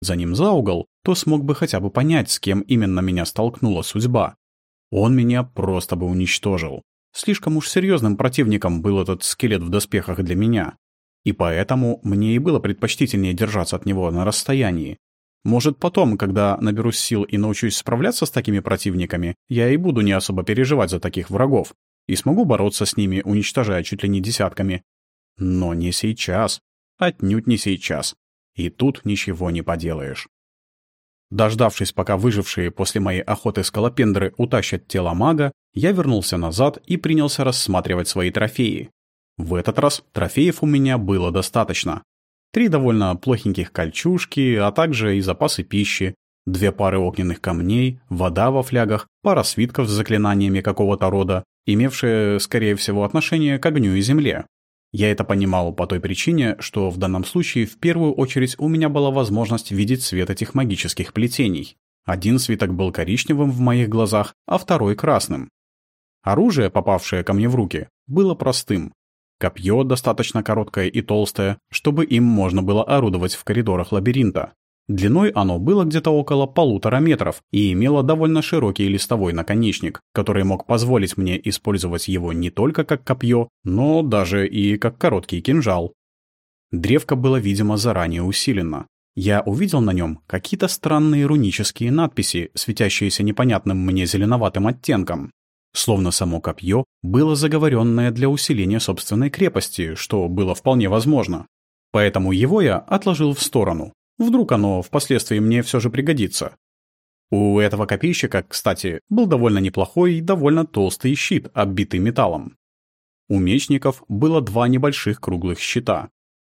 за ним за угол, то смог бы хотя бы понять, с кем именно меня столкнула судьба. Он меня просто бы уничтожил. Слишком уж серьезным противником был этот скелет в доспехах для меня. И поэтому мне и было предпочтительнее держаться от него на расстоянии. Может, потом, когда наберусь сил и научусь справляться с такими противниками, я и буду не особо переживать за таких врагов и смогу бороться с ними, уничтожая чуть ли не десятками. Но не сейчас. Отнюдь не сейчас. И тут ничего не поделаешь. Дождавшись, пока выжившие после моей охоты скалопендры утащат тело мага, я вернулся назад и принялся рассматривать свои трофеи. В этот раз трофеев у меня было достаточно. Три довольно плохеньких кольчужки, а также и запасы пищи, две пары огненных камней, вода во флягах, пара свитков с заклинаниями какого-то рода, имевшие, скорее всего, отношение к огню и земле. Я это понимал по той причине, что в данном случае в первую очередь у меня была возможность видеть свет этих магических плетений. Один свиток был коричневым в моих глазах, а второй — красным. Оружие, попавшее ко мне в руки, было простым. Копье достаточно короткое и толстое, чтобы им можно было орудовать в коридорах лабиринта. Длиной оно было где-то около полутора метров и имело довольно широкий листовой наконечник, который мог позволить мне использовать его не только как копье, но даже и как короткий кинжал. Древко было, видимо, заранее усилено. Я увидел на нем какие-то странные рунические надписи, светящиеся непонятным мне зеленоватым оттенком. Словно само копье было заговоренное для усиления собственной крепости, что было вполне возможно. Поэтому его я отложил в сторону, Вдруг оно впоследствии мне все же пригодится. У этого копейщика, кстати, был довольно неплохой и довольно толстый щит, оббитый металлом. У мечников было два небольших круглых щита.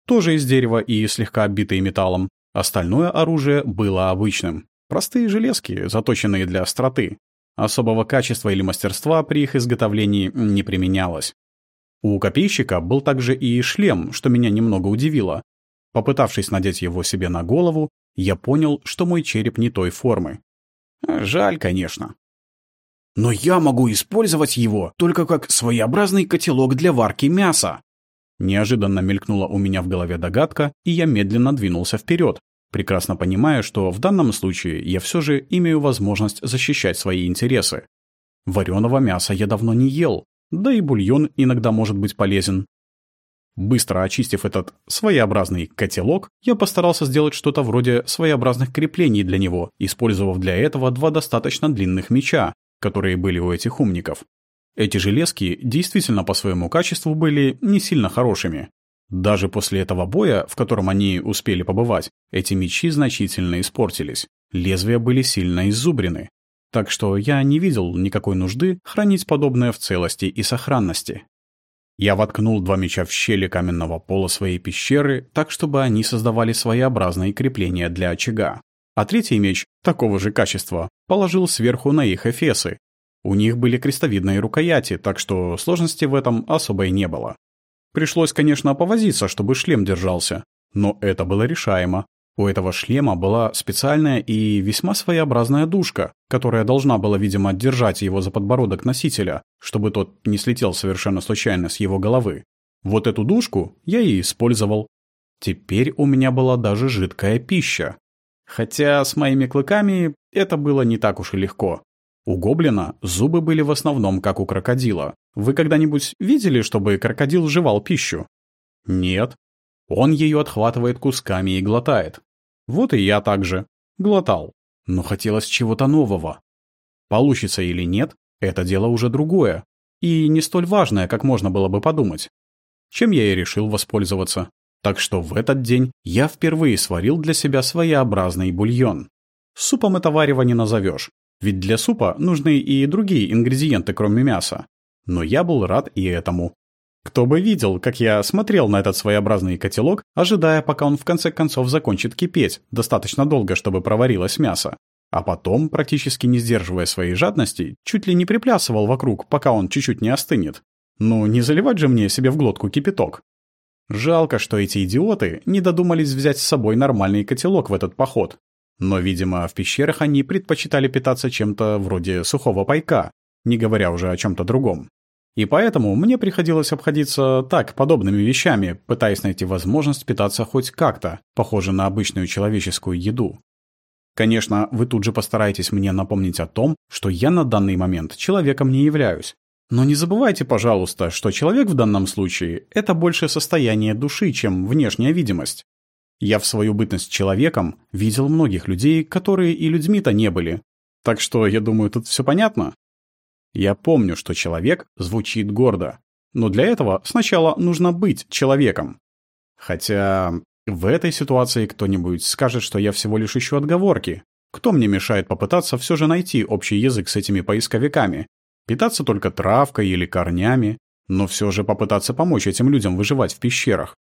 Тоже из дерева и слегка оббитые металлом. Остальное оружие было обычным. Простые железки, заточенные для остроты. Особого качества или мастерства при их изготовлении не применялось. У копейщика был также и шлем, что меня немного удивило. Попытавшись надеть его себе на голову, я понял, что мой череп не той формы. Жаль, конечно. Но я могу использовать его только как своеобразный котелок для варки мяса. Неожиданно мелькнула у меня в голове догадка, и я медленно двинулся вперед, прекрасно понимая, что в данном случае я все же имею возможность защищать свои интересы. Вареного мяса я давно не ел, да и бульон иногда может быть полезен. Быстро очистив этот своеобразный котелок, я постарался сделать что-то вроде своеобразных креплений для него, использовав для этого два достаточно длинных меча, которые были у этих умников. Эти железки действительно по своему качеству были не сильно хорошими. Даже после этого боя, в котором они успели побывать, эти мечи значительно испортились. Лезвия были сильно иззубрены. Так что я не видел никакой нужды хранить подобное в целости и сохранности. Я воткнул два меча в щели каменного пола своей пещеры, так чтобы они создавали своеобразные крепления для очага. А третий меч, такого же качества, положил сверху на их эфесы. У них были крестовидные рукояти, так что сложности в этом особой не было. Пришлось, конечно, повозиться, чтобы шлем держался, но это было решаемо. У этого шлема была специальная и весьма своеобразная дужка, которая должна была, видимо, держать его за подбородок носителя, чтобы тот не слетел совершенно случайно с его головы. Вот эту дужку я и использовал. Теперь у меня была даже жидкая пища. Хотя с моими клыками это было не так уж и легко. У гоблина зубы были в основном как у крокодила. Вы когда-нибудь видели, чтобы крокодил жевал пищу? Нет. Он ее отхватывает кусками и глотает. Вот и я также. Глотал. Но хотелось чего-то нового. Получится или нет, это дело уже другое. И не столь важное, как можно было бы подумать. Чем я и решил воспользоваться. Так что в этот день я впервые сварил для себя своеобразный бульон. Супом это варево не назовешь. Ведь для супа нужны и другие ингредиенты, кроме мяса. Но я был рад и этому. Кто бы видел, как я смотрел на этот своеобразный котелок, ожидая, пока он в конце концов закончит кипеть, достаточно долго, чтобы проварилось мясо. А потом, практически не сдерживая своей жадности, чуть ли не приплясывал вокруг, пока он чуть-чуть не остынет. Ну, не заливать же мне себе в глотку кипяток. Жалко, что эти идиоты не додумались взять с собой нормальный котелок в этот поход. Но, видимо, в пещерах они предпочитали питаться чем-то вроде сухого пайка, не говоря уже о чем-то другом. И поэтому мне приходилось обходиться так, подобными вещами, пытаясь найти возможность питаться хоть как-то, похоже на обычную человеческую еду. Конечно, вы тут же постараетесь мне напомнить о том, что я на данный момент человеком не являюсь. Но не забывайте, пожалуйста, что человек в данном случае – это больше состояние души, чем внешняя видимость. Я в свою бытность человеком видел многих людей, которые и людьми-то не были. Так что, я думаю, тут все понятно. Я помню, что человек звучит гордо. Но для этого сначала нужно быть человеком. Хотя в этой ситуации кто-нибудь скажет, что я всего лишь ищу отговорки. Кто мне мешает попытаться все же найти общий язык с этими поисковиками? Питаться только травкой или корнями, но все же попытаться помочь этим людям выживать в пещерах.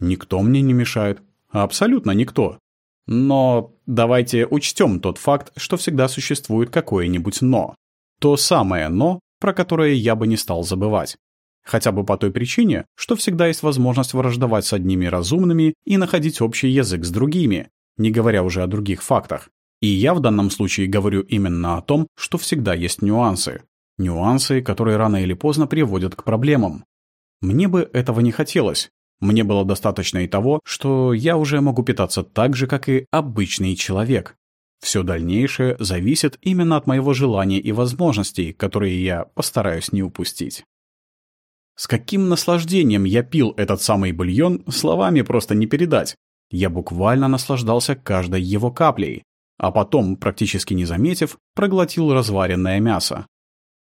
Никто мне не мешает. Абсолютно никто. Но давайте учтем тот факт, что всегда существует какое-нибудь «но». То самое «но», про которое я бы не стал забывать. Хотя бы по той причине, что всегда есть возможность враждовать с одними разумными и находить общий язык с другими, не говоря уже о других фактах. И я в данном случае говорю именно о том, что всегда есть нюансы. Нюансы, которые рано или поздно приводят к проблемам. Мне бы этого не хотелось. Мне было достаточно и того, что я уже могу питаться так же, как и обычный человек. Все дальнейшее зависит именно от моего желания и возможностей, которые я постараюсь не упустить. С каким наслаждением я пил этот самый бульон, словами просто не передать. Я буквально наслаждался каждой его каплей, а потом, практически не заметив, проглотил разваренное мясо.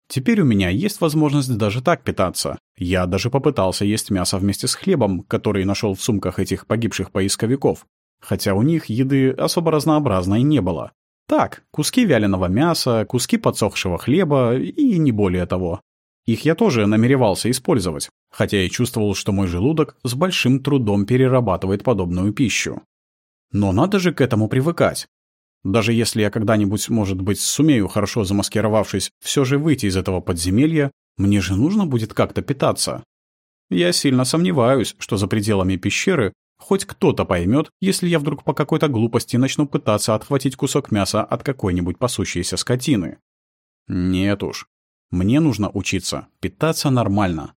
Теперь у меня есть возможность даже так питаться. Я даже попытался есть мясо вместе с хлебом, который нашел в сумках этих погибших поисковиков. Хотя у них еды особо разнообразной не было. Так, куски вяленого мяса, куски подсохшего хлеба и не более того. Их я тоже намеревался использовать, хотя и чувствовал, что мой желудок с большим трудом перерабатывает подобную пищу. Но надо же к этому привыкать. Даже если я когда-нибудь, может быть, сумею, хорошо замаскировавшись, все же выйти из этого подземелья, мне же нужно будет как-то питаться. Я сильно сомневаюсь, что за пределами пещеры хоть кто-то поймет, если я вдруг по какой-то глупости начну пытаться отхватить кусок мяса от какой-нибудь пасущейся скотины. Нет уж, мне нужно учиться питаться нормально.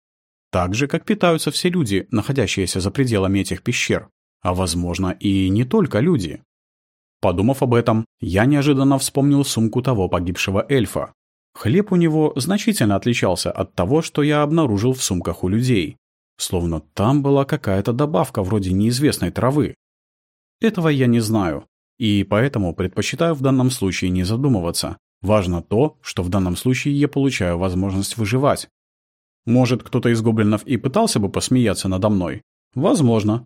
Так же, как питаются все люди, находящиеся за пределами этих пещер. А возможно, и не только люди. Подумав об этом, я неожиданно вспомнил сумку того погибшего эльфа. Хлеб у него значительно отличался от того, что я обнаружил в сумках у людей. Словно там была какая-то добавка вроде неизвестной травы. Этого я не знаю, и поэтому предпочитаю в данном случае не задумываться. Важно то, что в данном случае я получаю возможность выживать. Может, кто-то из гоблинов и пытался бы посмеяться надо мной? Возможно.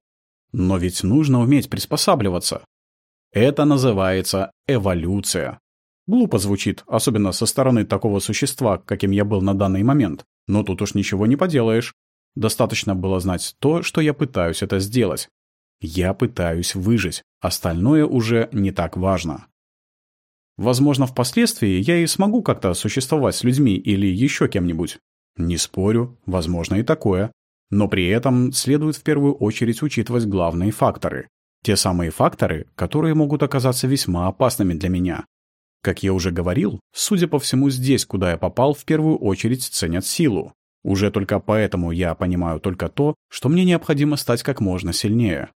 Но ведь нужно уметь приспосабливаться. Это называется эволюция. Глупо звучит, особенно со стороны такого существа, каким я был на данный момент. Но тут уж ничего не поделаешь. Достаточно было знать то, что я пытаюсь это сделать. Я пытаюсь выжить. Остальное уже не так важно. Возможно, впоследствии я и смогу как-то существовать с людьми или еще кем-нибудь. Не спорю, возможно и такое. Но при этом следует в первую очередь учитывать главные факторы. Те самые факторы, которые могут оказаться весьма опасными для меня. Как я уже говорил, судя по всему, здесь, куда я попал, в первую очередь ценят силу. Уже только поэтому я понимаю только то, что мне необходимо стать как можно сильнее.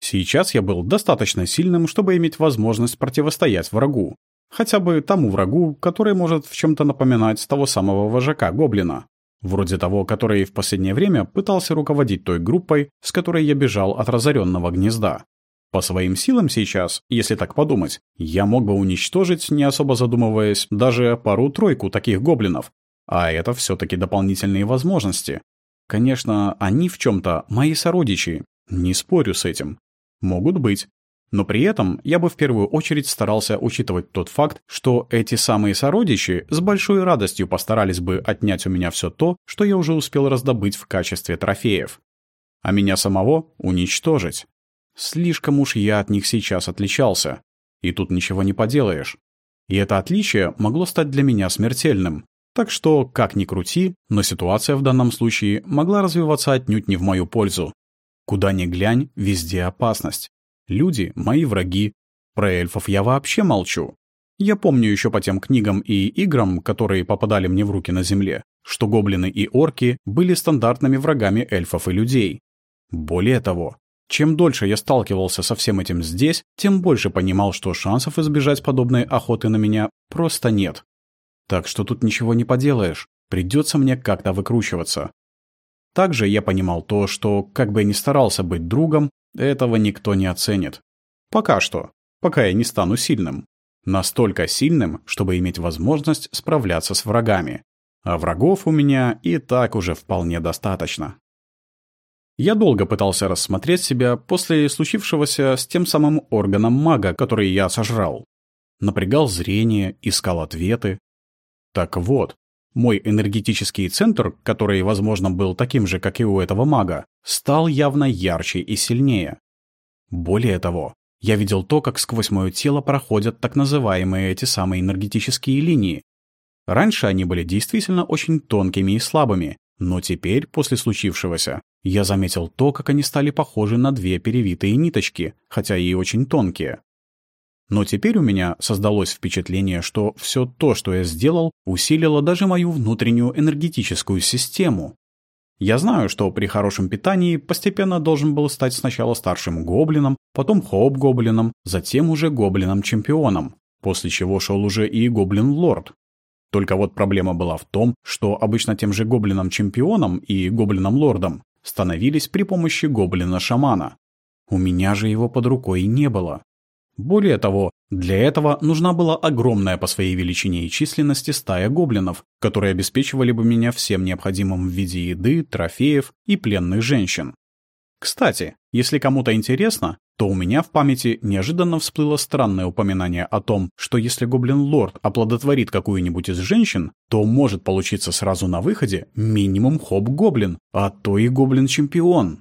Сейчас я был достаточно сильным, чтобы иметь возможность противостоять врагу. Хотя бы тому врагу, который может в чем-то напоминать того самого вожака Гоблина. Вроде того, который в последнее время пытался руководить той группой, с которой я бежал от разоренного гнезда. По своим силам сейчас, если так подумать, я мог бы уничтожить, не особо задумываясь, даже пару-тройку таких гоблинов. А это все-таки дополнительные возможности. Конечно, они в чем-то мои сородичи, не спорю с этим. Могут быть. Но при этом я бы в первую очередь старался учитывать тот факт, что эти самые сородичи с большой радостью постарались бы отнять у меня все то, что я уже успел раздобыть в качестве трофеев. А меня самого уничтожить. Слишком уж я от них сейчас отличался. И тут ничего не поделаешь. И это отличие могло стать для меня смертельным. Так что, как ни крути, но ситуация в данном случае могла развиваться отнюдь не в мою пользу. Куда ни глянь, везде опасность. Люди — мои враги. Про эльфов я вообще молчу. Я помню еще по тем книгам и играм, которые попадали мне в руки на земле, что гоблины и орки были стандартными врагами эльфов и людей. Более того, чем дольше я сталкивался со всем этим здесь, тем больше понимал, что шансов избежать подобной охоты на меня просто нет. Так что тут ничего не поделаешь, придется мне как-то выкручиваться. Также я понимал то, что, как бы я ни старался быть другом, этого никто не оценит. Пока что, пока я не стану сильным. Настолько сильным, чтобы иметь возможность справляться с врагами. А врагов у меня и так уже вполне достаточно. Я долго пытался рассмотреть себя после случившегося с тем самым органом мага, который я сожрал. Напрягал зрение, искал ответы. Так вот, мой энергетический центр, который, возможно, был таким же, как и у этого мага, стал явно ярче и сильнее. Более того, я видел то, как сквозь мое тело проходят так называемые эти самые энергетические линии. Раньше они были действительно очень тонкими и слабыми, но теперь, после случившегося, я заметил то, как они стали похожи на две перевитые ниточки, хотя и очень тонкие. Но теперь у меня создалось впечатление, что все то, что я сделал, усилило даже мою внутреннюю энергетическую систему. Я знаю, что при хорошем питании постепенно должен был стать сначала старшим гоблином, потом хоп-гоблином, затем уже гоблином-чемпионом, после чего шел уже и гоблин-лорд. Только вот проблема была в том, что обычно тем же гоблином-чемпионом и гоблином-лордом становились при помощи гоблина-шамана. У меня же его под рукой не было. Более того, для этого нужна была огромная по своей величине и численности стая гоблинов, которые обеспечивали бы меня всем необходимым в виде еды, трофеев и пленных женщин. Кстати, если кому-то интересно, то у меня в памяти неожиданно всплыло странное упоминание о том, что если гоблин-лорд оплодотворит какую-нибудь из женщин, то может получиться сразу на выходе минимум хоп-гоблин, а то и гоблин-чемпион.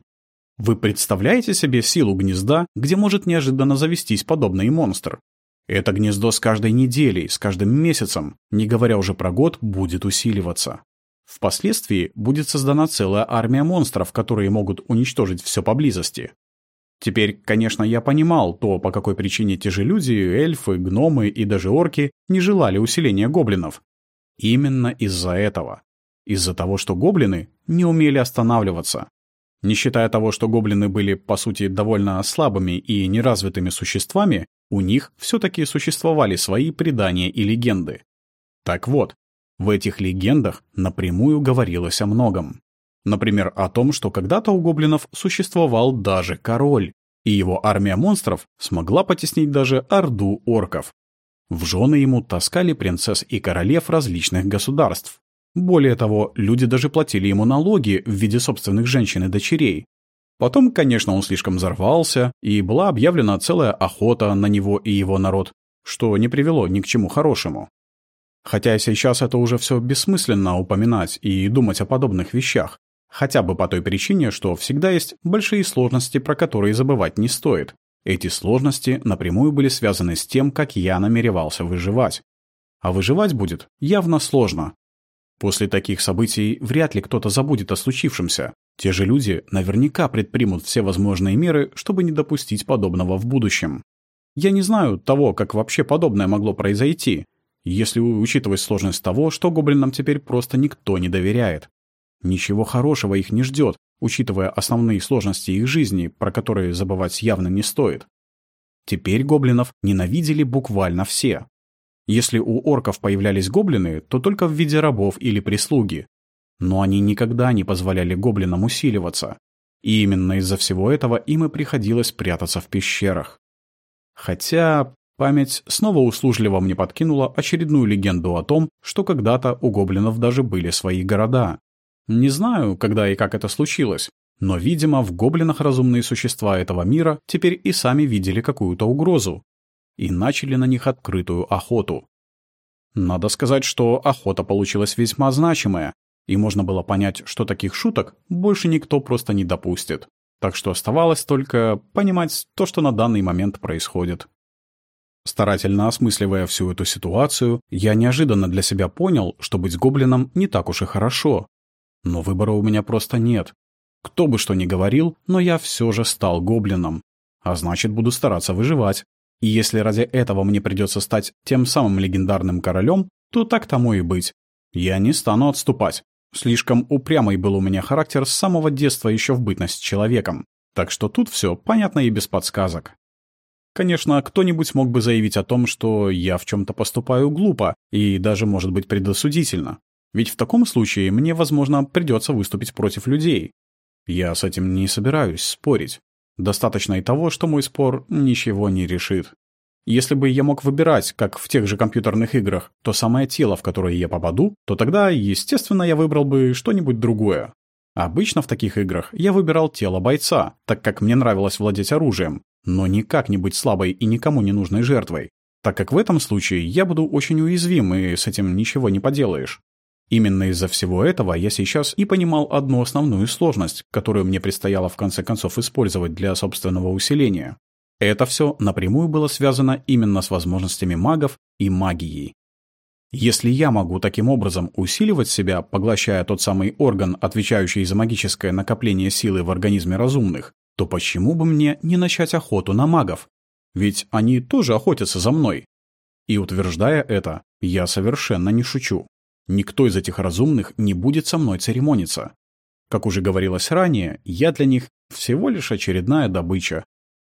Вы представляете себе силу гнезда, где может неожиданно завестись подобный монстр? Это гнездо с каждой неделей, с каждым месяцем, не говоря уже про год, будет усиливаться. Впоследствии будет создана целая армия монстров, которые могут уничтожить все поблизости. Теперь, конечно, я понимал то, по какой причине те же люди, эльфы, гномы и даже орки не желали усиления гоблинов. Именно из-за этого. Из-за того, что гоблины не умели останавливаться. Не считая того, что гоблины были, по сути, довольно слабыми и неразвитыми существами, у них все-таки существовали свои предания и легенды. Так вот, в этих легендах напрямую говорилось о многом. Например, о том, что когда-то у гоблинов существовал даже король, и его армия монстров смогла потеснить даже орду орков. В жены ему таскали принцесс и королев различных государств. Более того, люди даже платили ему налоги в виде собственных женщин и дочерей. Потом, конечно, он слишком взорвался, и была объявлена целая охота на него и его народ, что не привело ни к чему хорошему. Хотя сейчас это уже все бессмысленно упоминать и думать о подобных вещах. Хотя бы по той причине, что всегда есть большие сложности, про которые забывать не стоит. Эти сложности напрямую были связаны с тем, как я намеревался выживать. А выживать будет явно сложно, После таких событий вряд ли кто-то забудет о случившемся. Те же люди наверняка предпримут все возможные меры, чтобы не допустить подобного в будущем. Я не знаю того, как вообще подобное могло произойти, если учитывать сложность того, что гоблинам теперь просто никто не доверяет. Ничего хорошего их не ждет, учитывая основные сложности их жизни, про которые забывать явно не стоит. Теперь гоблинов ненавидели буквально все. Если у орков появлялись гоблины, то только в виде рабов или прислуги. Но они никогда не позволяли гоблинам усиливаться. И именно из-за всего этого им и приходилось прятаться в пещерах. Хотя память снова услужливо мне подкинула очередную легенду о том, что когда-то у гоблинов даже были свои города. Не знаю, когда и как это случилось, но, видимо, в гоблинах разумные существа этого мира теперь и сами видели какую-то угрозу, и начали на них открытую охоту. Надо сказать, что охота получилась весьма значимая, и можно было понять, что таких шуток больше никто просто не допустит. Так что оставалось только понимать то, что на данный момент происходит. Старательно осмысливая всю эту ситуацию, я неожиданно для себя понял, что быть гоблином не так уж и хорошо. Но выбора у меня просто нет. Кто бы что ни говорил, но я все же стал гоблином. А значит, буду стараться выживать. И если ради этого мне придется стать тем самым легендарным королем, то так тому и быть. Я не стану отступать. Слишком упрямый был у меня характер с самого детства еще в бытность человеком. Так что тут все понятно и без подсказок. Конечно, кто-нибудь мог бы заявить о том, что я в чем-то поступаю глупо и даже, может быть, предосудительно. Ведь в таком случае мне, возможно, придется выступить против людей. Я с этим не собираюсь спорить. Достаточно и того, что мой спор ничего не решит. Если бы я мог выбирать, как в тех же компьютерных играх, то самое тело, в которое я попаду, то тогда, естественно, я выбрал бы что-нибудь другое. Обычно в таких играх я выбирал тело бойца, так как мне нравилось владеть оружием, но не быть слабой и никому не нужной жертвой, так как в этом случае я буду очень уязвим, и с этим ничего не поделаешь. Именно из-за всего этого я сейчас и понимал одну основную сложность, которую мне предстояло в конце концов использовать для собственного усиления. Это все напрямую было связано именно с возможностями магов и магией. Если я могу таким образом усиливать себя, поглощая тот самый орган, отвечающий за магическое накопление силы в организме разумных, то почему бы мне не начать охоту на магов? Ведь они тоже охотятся за мной. И утверждая это, я совершенно не шучу. Никто из этих разумных не будет со мной церемониться. Как уже говорилось ранее, я для них всего лишь очередная добыча,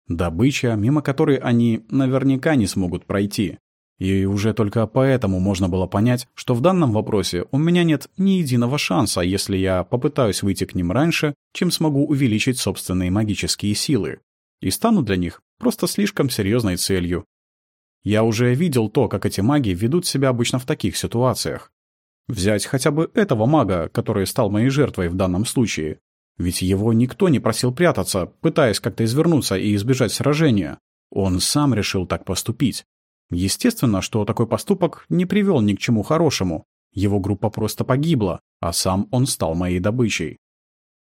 Добыча, мимо которой они наверняка не смогут пройти. И уже только поэтому можно было понять, что в данном вопросе у меня нет ни единого шанса, если я попытаюсь выйти к ним раньше, чем смогу увеличить собственные магические силы. И стану для них просто слишком серьезной целью. Я уже видел то, как эти маги ведут себя обычно в таких ситуациях. Взять хотя бы этого мага, который стал моей жертвой в данном случае. Ведь его никто не просил прятаться, пытаясь как-то извернуться и избежать сражения. Он сам решил так поступить. Естественно, что такой поступок не привел ни к чему хорошему. Его группа просто погибла, а сам он стал моей добычей.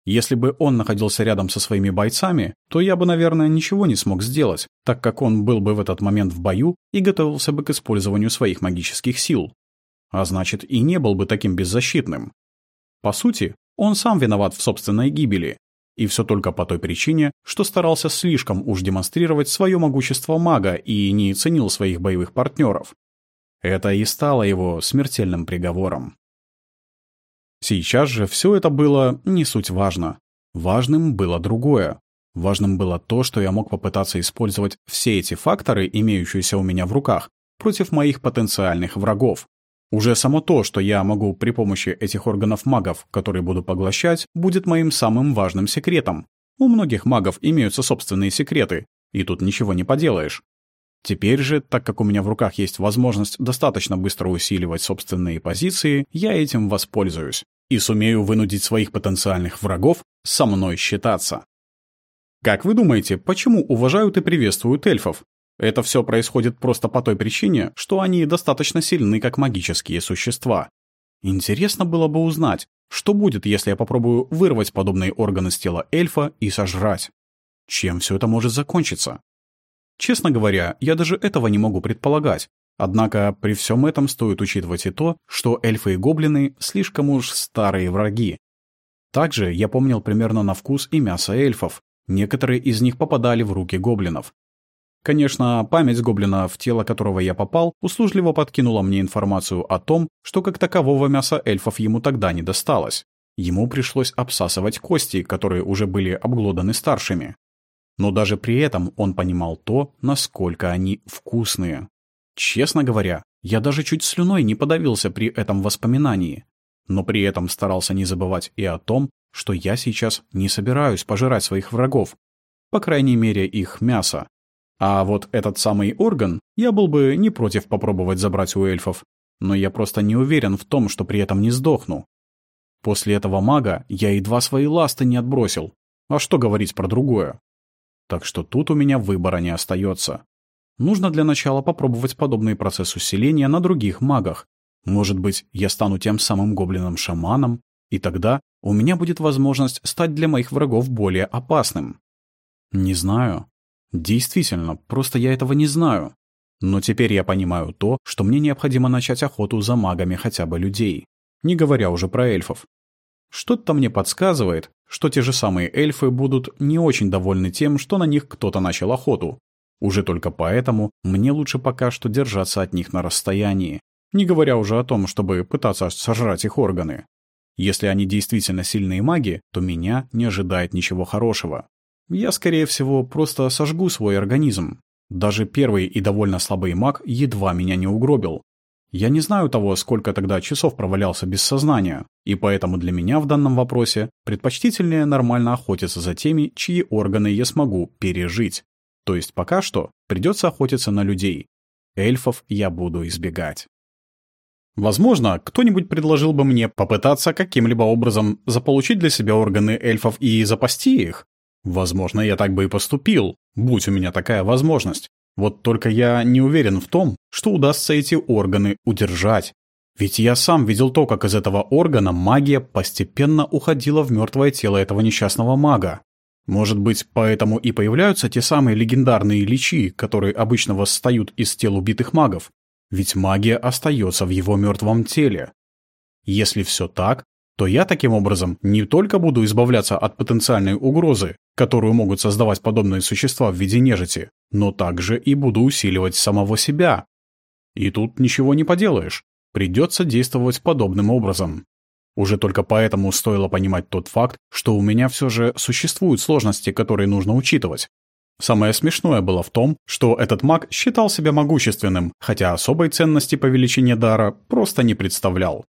Если бы он находился рядом со своими бойцами, то я бы, наверное, ничего не смог сделать, так как он был бы в этот момент в бою и готовился бы к использованию своих магических сил. А значит, и не был бы таким беззащитным. По сути, он сам виноват в собственной гибели. И все только по той причине, что старался слишком уж демонстрировать свое могущество мага и не ценил своих боевых партнеров. Это и стало его смертельным приговором. Сейчас же все это было не суть важно. Важным было другое. Важным было то, что я мог попытаться использовать все эти факторы, имеющиеся у меня в руках, против моих потенциальных врагов. Уже само то, что я могу при помощи этих органов магов, которые буду поглощать, будет моим самым важным секретом. У многих магов имеются собственные секреты, и тут ничего не поделаешь. Теперь же, так как у меня в руках есть возможность достаточно быстро усиливать собственные позиции, я этим воспользуюсь и сумею вынудить своих потенциальных врагов со мной считаться. Как вы думаете, почему уважают и приветствуют эльфов? Это все происходит просто по той причине, что они достаточно сильны как магические существа. Интересно было бы узнать, что будет, если я попробую вырвать подобные органы с тела эльфа и сожрать. Чем все это может закончиться? Честно говоря, я даже этого не могу предполагать. Однако при всем этом стоит учитывать и то, что эльфы и гоблины слишком уж старые враги. Также я помнил примерно на вкус и мясо эльфов. Некоторые из них попадали в руки гоблинов. Конечно, память гоблина, в тело которого я попал, услужливо подкинула мне информацию о том, что как такового мяса эльфов ему тогда не досталось. Ему пришлось обсасывать кости, которые уже были обглоданы старшими. Но даже при этом он понимал то, насколько они вкусные. Честно говоря, я даже чуть слюной не подавился при этом воспоминании. Но при этом старался не забывать и о том, что я сейчас не собираюсь пожирать своих врагов, по крайней мере их мясо, а вот этот самый орган я был бы не против попробовать забрать у эльфов, но я просто не уверен в том, что при этом не сдохну. После этого мага я едва свои ласты не отбросил. А что говорить про другое? Так что тут у меня выбора не остается. Нужно для начала попробовать подобный процесс усиления на других магах. Может быть, я стану тем самым гоблином-шаманом, и тогда у меня будет возможность стать для моих врагов более опасным. Не знаю. Действительно, просто я этого не знаю. Но теперь я понимаю то, что мне необходимо начать охоту за магами хотя бы людей, не говоря уже про эльфов. Что-то мне подсказывает, что те же самые эльфы будут не очень довольны тем, что на них кто-то начал охоту. Уже только поэтому мне лучше пока что держаться от них на расстоянии, не говоря уже о том, чтобы пытаться сожрать их органы. Если они действительно сильные маги, то меня не ожидает ничего хорошего. Я, скорее всего, просто сожгу свой организм. Даже первый и довольно слабый маг едва меня не угробил. Я не знаю того, сколько тогда часов провалялся без сознания, и поэтому для меня в данном вопросе предпочтительнее нормально охотиться за теми, чьи органы я смогу пережить. То есть пока что придется охотиться на людей. Эльфов я буду избегать. Возможно, кто-нибудь предложил бы мне попытаться каким-либо образом заполучить для себя органы эльфов и запасти их. Возможно, я так бы и поступил, будь у меня такая возможность. Вот только я не уверен в том, что удастся эти органы удержать. Ведь я сам видел то, как из этого органа магия постепенно уходила в мертвое тело этого несчастного мага. Может быть, поэтому и появляются те самые легендарные личи, которые обычно восстают из тел убитых магов. Ведь магия остается в его мертвом теле. Если все так, то я таким образом не только буду избавляться от потенциальной угрозы, которую могут создавать подобные существа в виде нежити, но также и буду усиливать самого себя. И тут ничего не поделаешь, придется действовать подобным образом. Уже только поэтому стоило понимать тот факт, что у меня все же существуют сложности, которые нужно учитывать, Самое смешное было в том, что этот маг считал себя могущественным, хотя особой ценности по величине дара просто не представлял.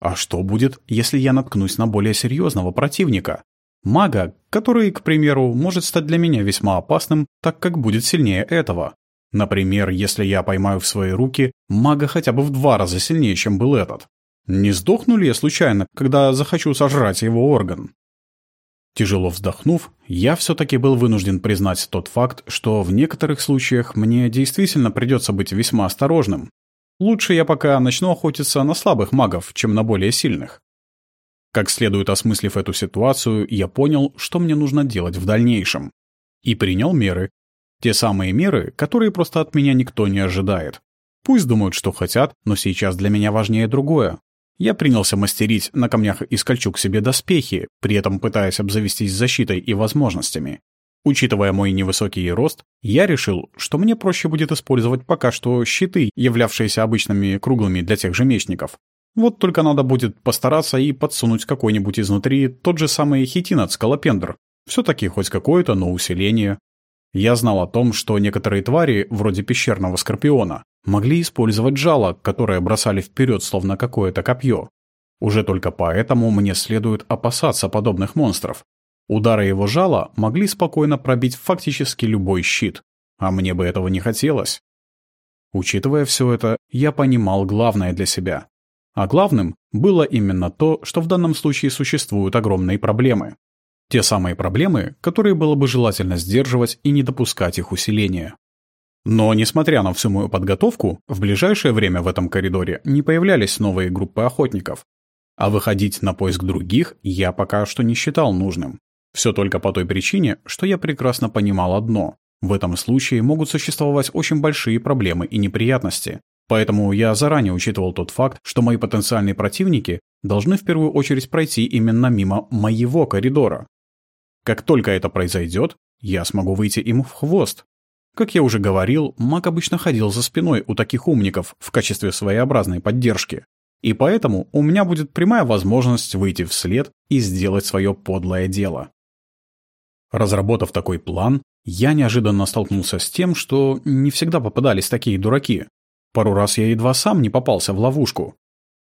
А что будет, если я наткнусь на более серьезного противника? Мага, который, к примеру, может стать для меня весьма опасным, так как будет сильнее этого. Например, если я поймаю в свои руки мага хотя бы в два раза сильнее, чем был этот. Не сдохну ли я случайно, когда захочу сожрать его орган? Тяжело вздохнув, я все-таки был вынужден признать тот факт, что в некоторых случаях мне действительно придется быть весьма осторожным. Лучше я пока начну охотиться на слабых магов, чем на более сильных. Как следует осмыслив эту ситуацию, я понял, что мне нужно делать в дальнейшем. И принял меры. Те самые меры, которые просто от меня никто не ожидает. Пусть думают, что хотят, но сейчас для меня важнее другое. Я принялся мастерить на камнях из кольчуг себе доспехи, при этом пытаясь обзавестись защитой и возможностями. Учитывая мой невысокий рост, я решил, что мне проще будет использовать пока что щиты, являвшиеся обычными круглыми для тех же мечников. Вот только надо будет постараться и подсунуть какой-нибудь изнутри тот же самый хитин от скалопендр. Все-таки хоть какое-то, но усиление. Я знал о том, что некоторые твари, вроде пещерного скорпиона, могли использовать жало, которое бросали вперед словно какое-то копье. Уже только поэтому мне следует опасаться подобных монстров. Удары его жала могли спокойно пробить фактически любой щит, а мне бы этого не хотелось. Учитывая все это, я понимал главное для себя. А главным было именно то, что в данном случае существуют огромные проблемы. Те самые проблемы, которые было бы желательно сдерживать и не допускать их усиления. Но, несмотря на всю мою подготовку, в ближайшее время в этом коридоре не появлялись новые группы охотников. А выходить на поиск других я пока что не считал нужным. Все только по той причине, что я прекрасно понимал одно. В этом случае могут существовать очень большие проблемы и неприятности. Поэтому я заранее учитывал тот факт, что мои потенциальные противники должны в первую очередь пройти именно мимо моего коридора. Как только это произойдет, я смогу выйти им в хвост, как я уже говорил, маг обычно ходил за спиной у таких умников в качестве своеобразной поддержки. И поэтому у меня будет прямая возможность выйти вслед и сделать свое подлое дело. Разработав такой план, я неожиданно столкнулся с тем, что не всегда попадались такие дураки. Пару раз я едва сам не попался в ловушку.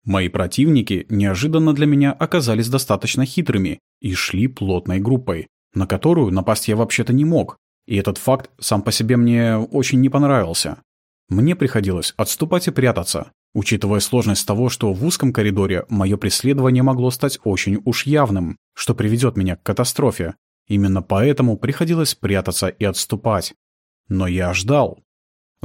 Мои противники неожиданно для меня оказались достаточно хитрыми и шли плотной группой, на которую напасть я вообще-то не мог, и этот факт сам по себе мне очень не понравился. Мне приходилось отступать и прятаться, учитывая сложность того, что в узком коридоре мое преследование могло стать очень уж явным, что приведет меня к катастрофе. Именно поэтому приходилось прятаться и отступать. Но я ждал.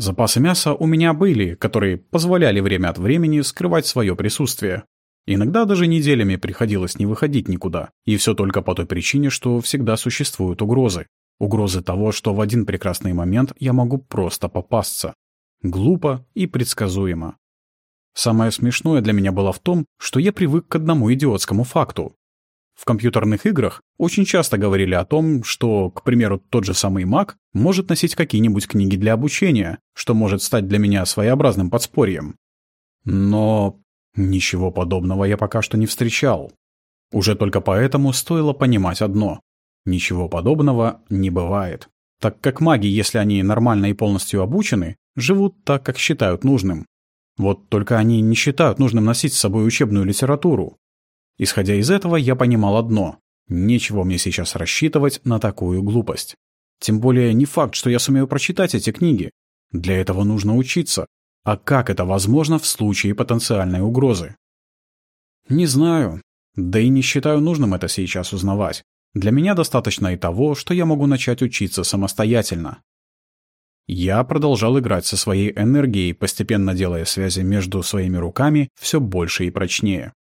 Запасы мяса у меня были, которые позволяли время от времени скрывать свое присутствие. Иногда даже неделями приходилось не выходить никуда, и все только по той причине, что всегда существуют угрозы. Угрозы того, что в один прекрасный момент я могу просто попасться. Глупо и предсказуемо. Самое смешное для меня было в том, что я привык к одному идиотскому факту. В компьютерных играх очень часто говорили о том, что, к примеру, тот же самый Mac может носить какие-нибудь книги для обучения, что может стать для меня своеобразным подспорьем. Но ничего подобного я пока что не встречал. Уже только поэтому стоило понимать одно. Ничего подобного не бывает. Так как маги, если они нормально и полностью обучены, живут так, как считают нужным. Вот только они не считают нужным носить с собой учебную литературу. Исходя из этого, я понимал одно. Нечего мне сейчас рассчитывать на такую глупость. Тем более не факт, что я сумею прочитать эти книги. Для этого нужно учиться. А как это возможно в случае потенциальной угрозы? Не знаю. Да и не считаю нужным это сейчас узнавать. Для меня достаточно и того, что я могу начать учиться самостоятельно. Я продолжал играть со своей энергией, постепенно делая связи между своими руками все больше и прочнее.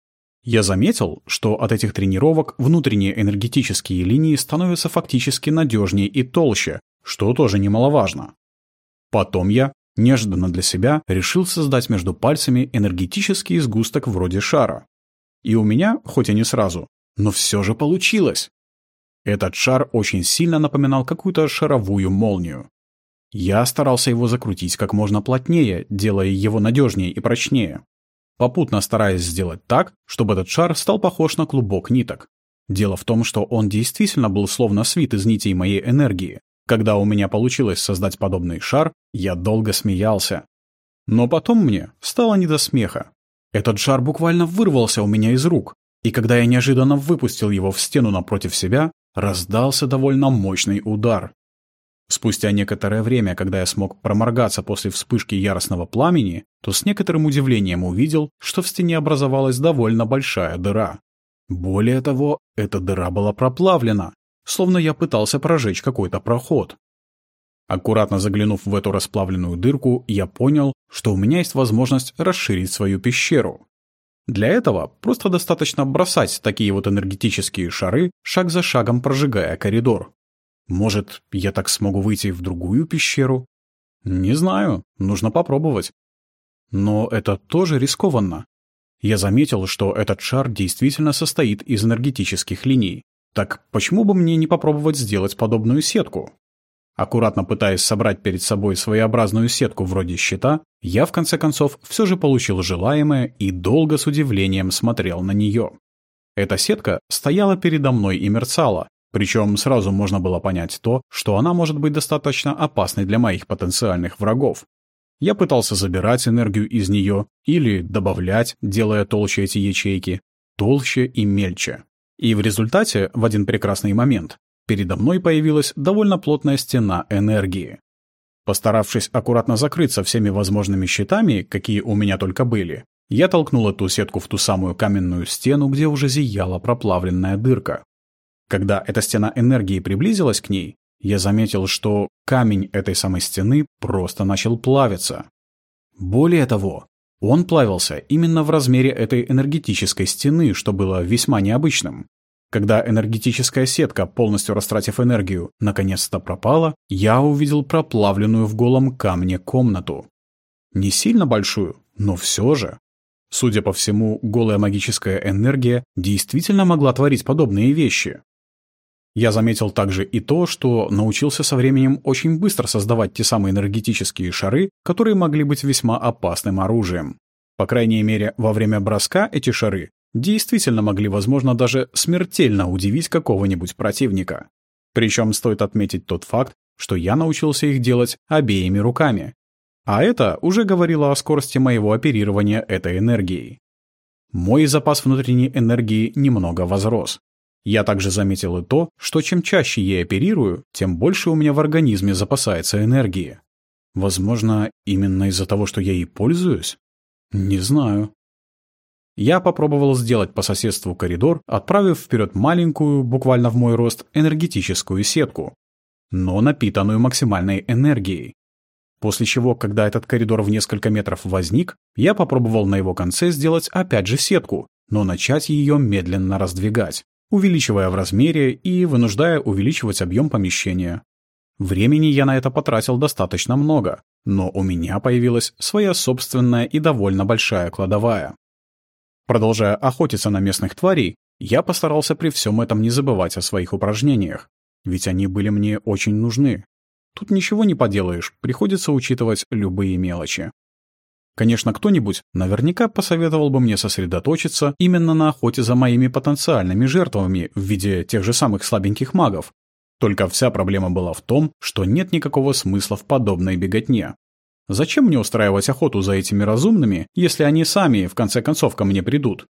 Я заметил, что от этих тренировок внутренние энергетические линии становятся фактически надежнее и толще, что тоже немаловажно. Потом я, неожиданно для себя, решил создать между пальцами энергетический сгусток вроде шара. И у меня, хоть и не сразу, но все же получилось. Этот шар очень сильно напоминал какую-то шаровую молнию. Я старался его закрутить как можно плотнее, делая его надежнее и прочнее. Попутно стараясь сделать так, чтобы этот шар стал похож на клубок ниток. Дело в том, что он действительно был словно свит из нитей моей энергии. Когда у меня получилось создать подобный шар, я долго смеялся. Но потом мне стало не до смеха. Этот шар буквально вырвался у меня из рук, и когда я неожиданно выпустил его в стену напротив себя, раздался довольно мощный удар. Спустя некоторое время, когда я смог проморгаться после вспышки яростного пламени, то с некоторым удивлением увидел, что в стене образовалась довольно большая дыра. Более того, эта дыра была проплавлена, словно я пытался прожечь какой-то проход. Аккуратно заглянув в эту расплавленную дырку, я понял, что у меня есть возможность расширить свою пещеру. Для этого просто достаточно бросать такие вот энергетические шары, шаг за шагом прожигая коридор. Может, я так смогу выйти в другую пещеру? Не знаю, нужно попробовать. Но это тоже рискованно. Я заметил, что этот шар действительно состоит из энергетических линий. Так почему бы мне не попробовать сделать подобную сетку? Аккуратно пытаясь собрать перед собой своеобразную сетку вроде щита, я в конце концов все же получил желаемое и долго с удивлением смотрел на нее. Эта сетка стояла передо мной и мерцала, причем сразу можно было понять то, что она может быть достаточно опасной для моих потенциальных врагов. Я пытался забирать энергию из нее или добавлять, делая толще эти ячейки, толще и мельче. И в результате, в один прекрасный момент, передо мной появилась довольно плотная стена энергии. Постаравшись аккуратно закрыться всеми возможными щитами, какие у меня только были, я толкнул эту сетку в ту самую каменную стену, где уже зияла проплавленная дырка. Когда эта стена энергии приблизилась к ней, я заметил, что камень этой самой стены просто начал плавиться. Более того, он плавился именно в размере этой энергетической стены, что было весьма необычным. Когда энергетическая сетка, полностью растратив энергию, наконец-то пропала, я увидел проплавленную в голом камне комнату. Не сильно большую, но все же. Судя по всему, голая магическая энергия действительно могла творить подобные вещи. Я заметил также и то, что научился со временем очень быстро создавать те самые энергетические шары, которые могли быть весьма опасным оружием. По крайней мере, во время броска эти шары действительно могли, возможно, даже смертельно удивить какого-нибудь противника. Причем стоит отметить тот факт, что я научился их делать обеими руками. А это уже говорило о скорости моего оперирования этой энергией. Мой запас внутренней энергии немного возрос. Я также заметил и то, что чем чаще я оперирую, тем больше у меня в организме запасается энергии. Возможно, именно из-за того, что я ей пользуюсь? Не знаю. Я попробовал сделать по соседству коридор, отправив вперед маленькую, буквально в мой рост, энергетическую сетку, но напитанную максимальной энергией. После чего, когда этот коридор в несколько метров возник, я попробовал на его конце сделать опять же сетку, но начать ее медленно раздвигать увеличивая в размере и вынуждая увеличивать объем помещения. Времени я на это потратил достаточно много, но у меня появилась своя собственная и довольно большая кладовая. Продолжая охотиться на местных тварей, я постарался при всем этом не забывать о своих упражнениях, ведь они были мне очень нужны. Тут ничего не поделаешь, приходится учитывать любые мелочи. Конечно, кто-нибудь наверняка посоветовал бы мне сосредоточиться именно на охоте за моими потенциальными жертвами в виде тех же самых слабеньких магов. Только вся проблема была в том, что нет никакого смысла в подобной беготне. Зачем мне устраивать охоту за этими разумными, если они сами, в конце концов, ко мне придут?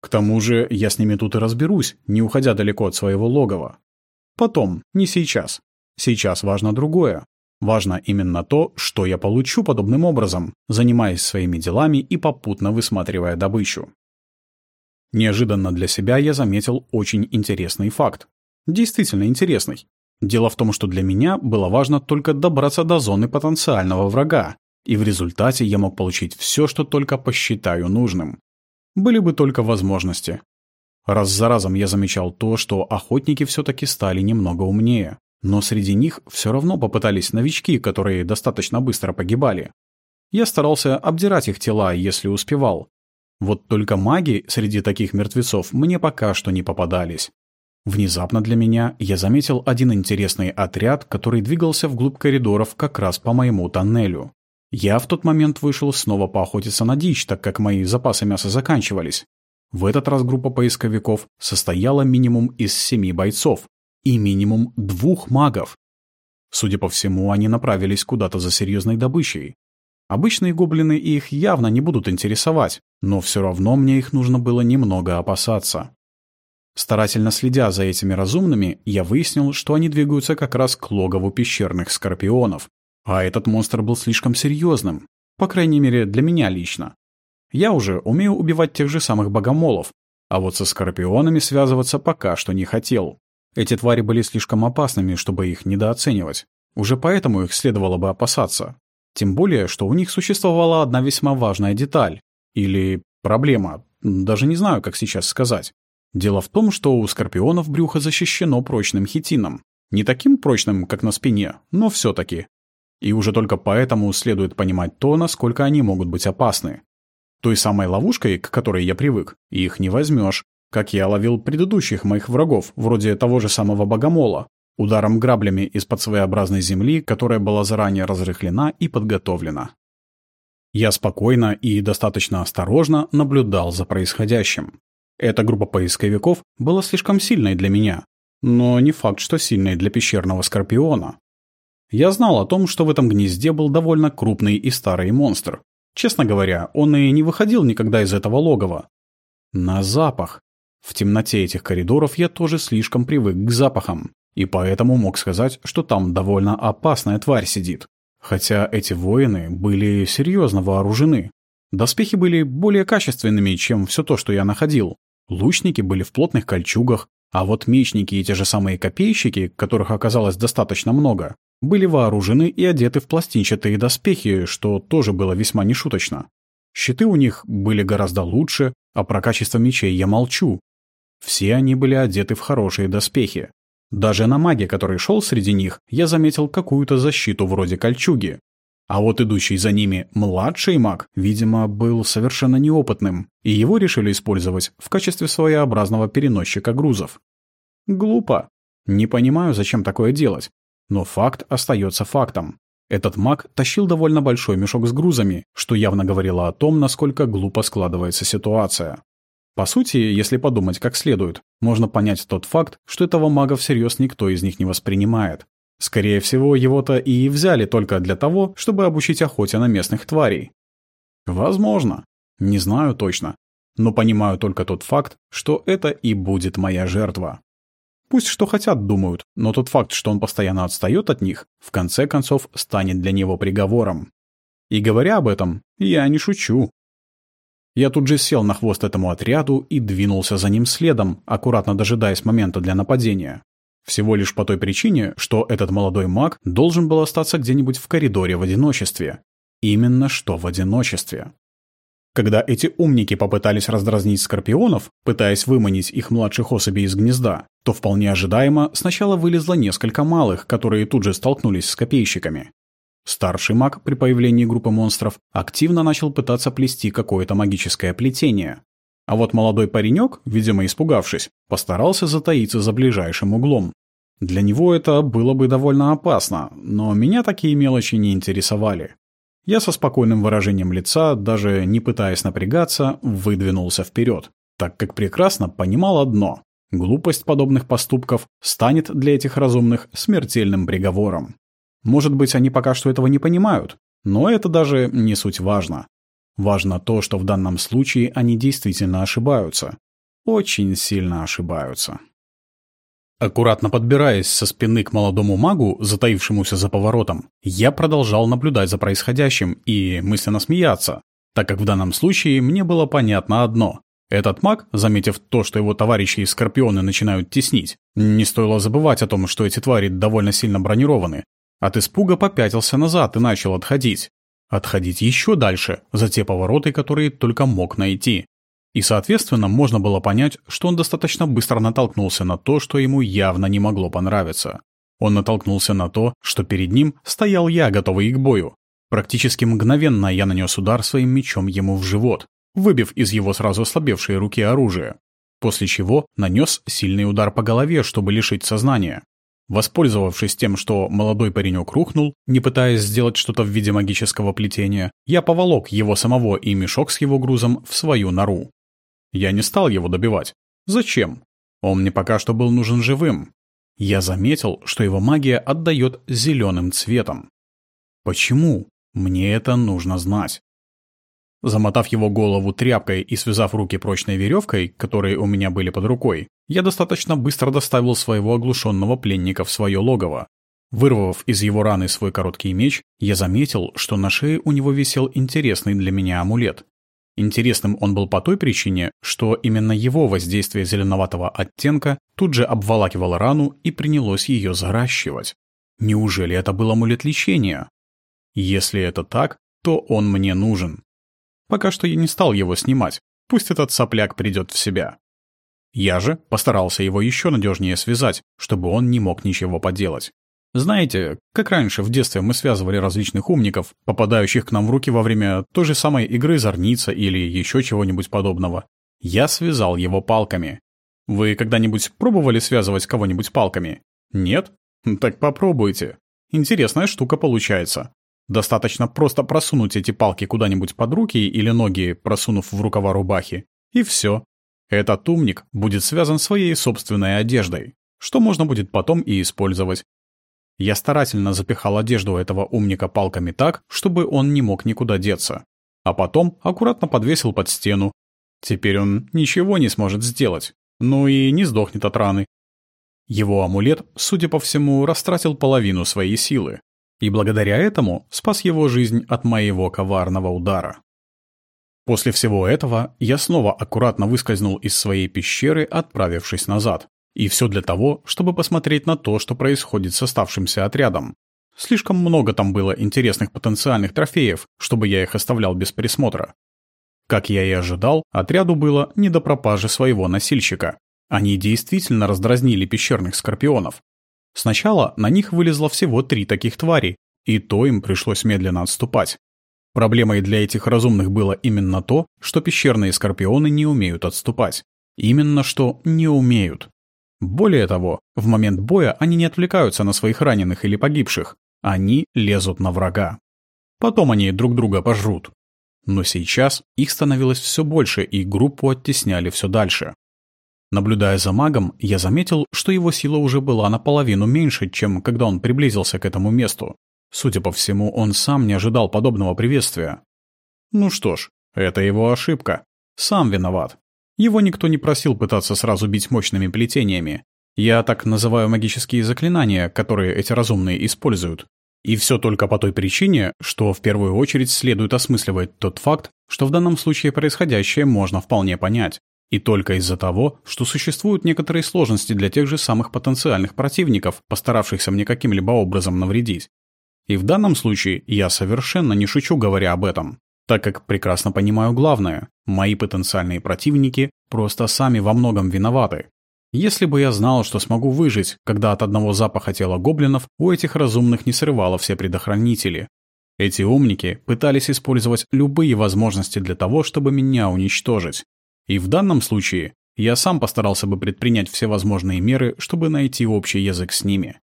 К тому же я с ними тут и разберусь, не уходя далеко от своего логова. Потом, не сейчас. Сейчас важно другое. Важно именно то, что я получу подобным образом, занимаясь своими делами и попутно высматривая добычу. Неожиданно для себя я заметил очень интересный факт. Действительно интересный. Дело в том, что для меня было важно только добраться до зоны потенциального врага, и в результате я мог получить все, что только посчитаю нужным. Были бы только возможности. Раз за разом я замечал то, что охотники все-таки стали немного умнее. Но среди них все равно попытались новички, которые достаточно быстро погибали. Я старался обдирать их тела, если успевал. Вот только маги среди таких мертвецов мне пока что не попадались. Внезапно для меня я заметил один интересный отряд, который двигался вглубь коридоров как раз по моему тоннелю. Я в тот момент вышел снова поохотиться на дичь, так как мои запасы мяса заканчивались. В этот раз группа поисковиков состояла минимум из семи бойцов, и минимум двух магов. Судя по всему, они направились куда-то за серьезной добычей. Обычные гоблины их явно не будут интересовать, но все равно мне их нужно было немного опасаться. Старательно следя за этими разумными, я выяснил, что они двигаются как раз к логову пещерных скорпионов. А этот монстр был слишком серьезным, по крайней мере для меня лично. Я уже умею убивать тех же самых богомолов, а вот со скорпионами связываться пока что не хотел. Эти твари были слишком опасными, чтобы их недооценивать. Уже поэтому их следовало бы опасаться. Тем более, что у них существовала одна весьма важная деталь. Или проблема. Даже не знаю, как сейчас сказать. Дело в том, что у скорпионов брюхо защищено прочным хитином. Не таким прочным, как на спине, но все таки И уже только поэтому следует понимать то, насколько они могут быть опасны. Той самой ловушкой, к которой я привык, их не возьмешь, как я ловил предыдущих моих врагов, вроде того же самого богомола, ударом граблями из-под своеобразной земли, которая была заранее разрыхлена и подготовлена. Я спокойно и достаточно осторожно наблюдал за происходящим. Эта группа поисковиков была слишком сильной для меня, но не факт, что сильной для пещерного скорпиона. Я знал о том, что в этом гнезде был довольно крупный и старый монстр. Честно говоря, он и не выходил никогда из этого логова. На запах. В темноте этих коридоров я тоже слишком привык к запахам, и поэтому мог сказать, что там довольно опасная тварь сидит. Хотя эти воины были серьезно вооружены. Доспехи были более качественными, чем все то, что я находил. Лучники были в плотных кольчугах, а вот мечники и те же самые копейщики, которых оказалось достаточно много, были вооружены и одеты в пластинчатые доспехи, что тоже было весьма нешуточно. Щиты у них были гораздо лучше, а про качество мечей я молчу. Все они были одеты в хорошие доспехи. Даже на маге, который шел среди них, я заметил какую-то защиту вроде кольчуги. А вот идущий за ними младший маг, видимо, был совершенно неопытным, и его решили использовать в качестве своеобразного переносчика грузов. Глупо. Не понимаю, зачем такое делать. Но факт остается фактом. Этот маг тащил довольно большой мешок с грузами, что явно говорило о том, насколько глупо складывается ситуация. По сути, если подумать как следует, можно понять тот факт, что этого мага всерьез никто из них не воспринимает. Скорее всего, его-то и взяли только для того, чтобы обучить охоте на местных тварей. Возможно. Не знаю точно. Но понимаю только тот факт, что это и будет моя жертва. Пусть что хотят думают, но тот факт, что он постоянно отстает от них, в конце концов станет для него приговором. И говоря об этом, я не шучу. Я тут же сел на хвост этому отряду и двинулся за ним следом, аккуратно дожидаясь момента для нападения. Всего лишь по той причине, что этот молодой маг должен был остаться где-нибудь в коридоре в одиночестве. Именно что в одиночестве. Когда эти умники попытались раздразнить скорпионов, пытаясь выманить их младших особей из гнезда, то вполне ожидаемо сначала вылезло несколько малых, которые тут же столкнулись с копейщиками. Старший маг при появлении группы монстров активно начал пытаться плести какое-то магическое плетение. А вот молодой паренек, видимо испугавшись, постарался затаиться за ближайшим углом. Для него это было бы довольно опасно, но меня такие мелочи не интересовали. Я со спокойным выражением лица, даже не пытаясь напрягаться, выдвинулся вперед, так как прекрасно понимал одно — глупость подобных поступков станет для этих разумных смертельным приговором. Может быть, они пока что этого не понимают, но это даже не суть важно. Важно то, что в данном случае они действительно ошибаются. Очень сильно ошибаются. Аккуратно подбираясь со спины к молодому магу, затаившемуся за поворотом, я продолжал наблюдать за происходящим и мысленно смеяться, так как в данном случае мне было понятно одно. Этот маг, заметив то, что его товарищи из Скорпионы начинают теснить, не стоило забывать о том, что эти твари довольно сильно бронированы, от испуга попятился назад и начал отходить. Отходить еще дальше, за те повороты, которые только мог найти. И, соответственно, можно было понять, что он достаточно быстро натолкнулся на то, что ему явно не могло понравиться. Он натолкнулся на то, что перед ним стоял я, готовый к бою. Практически мгновенно я нанес удар своим мечом ему в живот, выбив из его сразу ослабевшей руки оружие. После чего нанес сильный удар по голове, чтобы лишить сознания. Воспользовавшись тем, что молодой паренек рухнул, не пытаясь сделать что-то в виде магического плетения, я поволок его самого и мешок с его грузом в свою нору. Я не стал его добивать. Зачем? Он мне пока что был нужен живым. Я заметил, что его магия отдает зеленым цветом. Почему? Мне это нужно знать. Замотав его голову тряпкой и связав руки прочной веревкой, которые у меня были под рукой, я достаточно быстро доставил своего оглушенного пленника в свое логово. Вырвав из его раны свой короткий меч, я заметил, что на шее у него висел интересный для меня амулет. Интересным он был по той причине, что именно его воздействие зеленоватого оттенка тут же обволакивало рану и принялось ее заращивать. Неужели это был амулет лечения? Если это так, то он мне нужен. Пока что я не стал его снимать, пусть этот сопляк придет в себя. Я же постарался его еще надежнее связать, чтобы он не мог ничего поделать. Знаете, как раньше в детстве мы связывали различных умников, попадающих к нам в руки во время той же самой игры «Зорница» или еще чего-нибудь подобного. Я связал его палками. Вы когда-нибудь пробовали связывать кого-нибудь палками? Нет? Так попробуйте. Интересная штука получается. Достаточно просто просунуть эти палки куда-нибудь под руки или ноги, просунув в рукава рубахи. И все. Этот умник будет связан своей собственной одеждой, что можно будет потом и использовать. Я старательно запихал одежду этого умника палками так, чтобы он не мог никуда деться. А потом аккуратно подвесил под стену. Теперь он ничего не сможет сделать. Ну и не сдохнет от раны. Его амулет, судя по всему, растратил половину своей силы. И благодаря этому спас его жизнь от моего коварного удара. После всего этого я снова аккуратно выскользнул из своей пещеры, отправившись назад. И все для того, чтобы посмотреть на то, что происходит с оставшимся отрядом. Слишком много там было интересных потенциальных трофеев, чтобы я их оставлял без присмотра. Как я и ожидал, отряду было не до пропажи своего носильщика. Они действительно раздразнили пещерных скорпионов. Сначала на них вылезло всего три таких твари, и то им пришлось медленно отступать. Проблемой для этих разумных было именно то, что пещерные скорпионы не умеют отступать. Именно что не умеют. Более того, в момент боя они не отвлекаются на своих раненых или погибших, они лезут на врага. Потом они друг друга пожрут. Но сейчас их становилось все больше, и группу оттесняли все дальше. Наблюдая за магом, я заметил, что его сила уже была наполовину меньше, чем когда он приблизился к этому месту. Судя по всему, он сам не ожидал подобного приветствия. Ну что ж, это его ошибка. Сам виноват. Его никто не просил пытаться сразу бить мощными плетениями. Я так называю магические заклинания, которые эти разумные используют. И все только по той причине, что в первую очередь следует осмысливать тот факт, что в данном случае происходящее можно вполне понять. И только из-за того, что существуют некоторые сложности для тех же самых потенциальных противников, постаравшихся мне каким-либо образом навредить. И в данном случае я совершенно не шучу, говоря об этом так как прекрасно понимаю главное – мои потенциальные противники просто сами во многом виноваты. Если бы я знал, что смогу выжить, когда от одного запаха тела гоблинов у этих разумных не срывало все предохранители. Эти умники пытались использовать любые возможности для того, чтобы меня уничтожить. И в данном случае я сам постарался бы предпринять все возможные меры, чтобы найти общий язык с ними.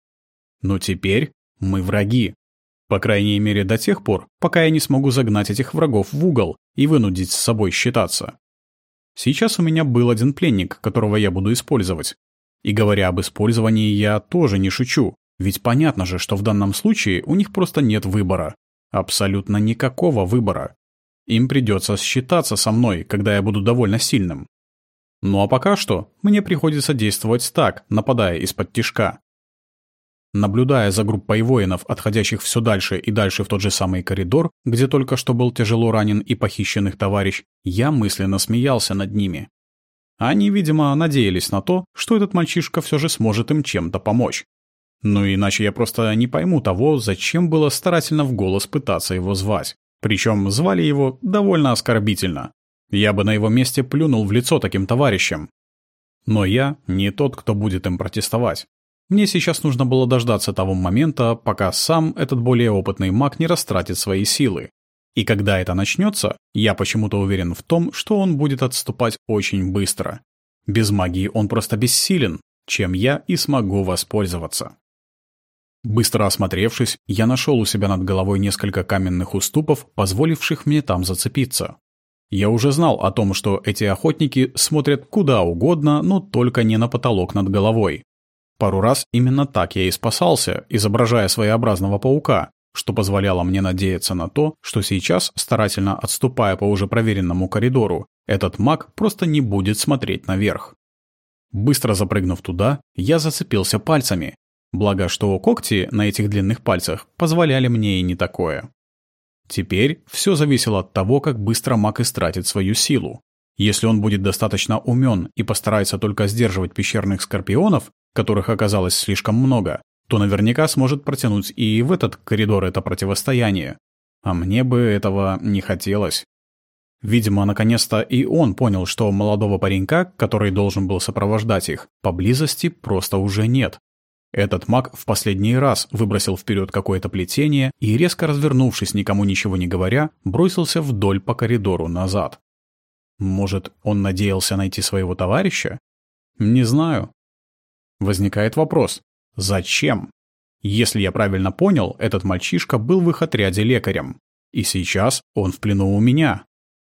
Но теперь мы враги. По крайней мере до тех пор, пока я не смогу загнать этих врагов в угол и вынудить с собой считаться. Сейчас у меня был один пленник, которого я буду использовать. И говоря об использовании, я тоже не шучу, ведь понятно же, что в данном случае у них просто нет выбора. Абсолютно никакого выбора. Им придется считаться со мной, когда я буду довольно сильным. Ну а пока что мне приходится действовать так, нападая из-под тишка. Наблюдая за группой воинов, отходящих все дальше и дальше в тот же самый коридор, где только что был тяжело ранен и похищенных товарищ, я мысленно смеялся над ними. Они, видимо, надеялись на то, что этот мальчишка все же сможет им чем-то помочь. Ну иначе я просто не пойму того, зачем было старательно в голос пытаться его звать. Причем звали его довольно оскорбительно. Я бы на его месте плюнул в лицо таким товарищам. Но я не тот, кто будет им протестовать. Мне сейчас нужно было дождаться того момента, пока сам этот более опытный маг не растратит свои силы. И когда это начнется, я почему-то уверен в том, что он будет отступать очень быстро. Без магии он просто бессилен, чем я и смогу воспользоваться. Быстро осмотревшись, я нашел у себя над головой несколько каменных уступов, позволивших мне там зацепиться. Я уже знал о том, что эти охотники смотрят куда угодно, но только не на потолок над головой. Пару раз именно так я и спасался, изображая своеобразного паука, что позволяло мне надеяться на то, что сейчас, старательно отступая по уже проверенному коридору, этот маг просто не будет смотреть наверх. Быстро запрыгнув туда, я зацепился пальцами, благо что когти на этих длинных пальцах позволяли мне и не такое. Теперь все зависело от того, как быстро маг истратит свою силу. Если он будет достаточно умен и постарается только сдерживать пещерных скорпионов, которых оказалось слишком много, то наверняка сможет протянуть и в этот коридор это противостояние. А мне бы этого не хотелось. Видимо, наконец-то и он понял, что молодого паренька, который должен был сопровождать их, поблизости просто уже нет. Этот маг в последний раз выбросил вперед какое-то плетение и, резко развернувшись, никому ничего не говоря, бросился вдоль по коридору назад. Может, он надеялся найти своего товарища? Не знаю. Возникает вопрос, зачем? Если я правильно понял, этот мальчишка был в их отряде лекарем. И сейчас он в плену у меня.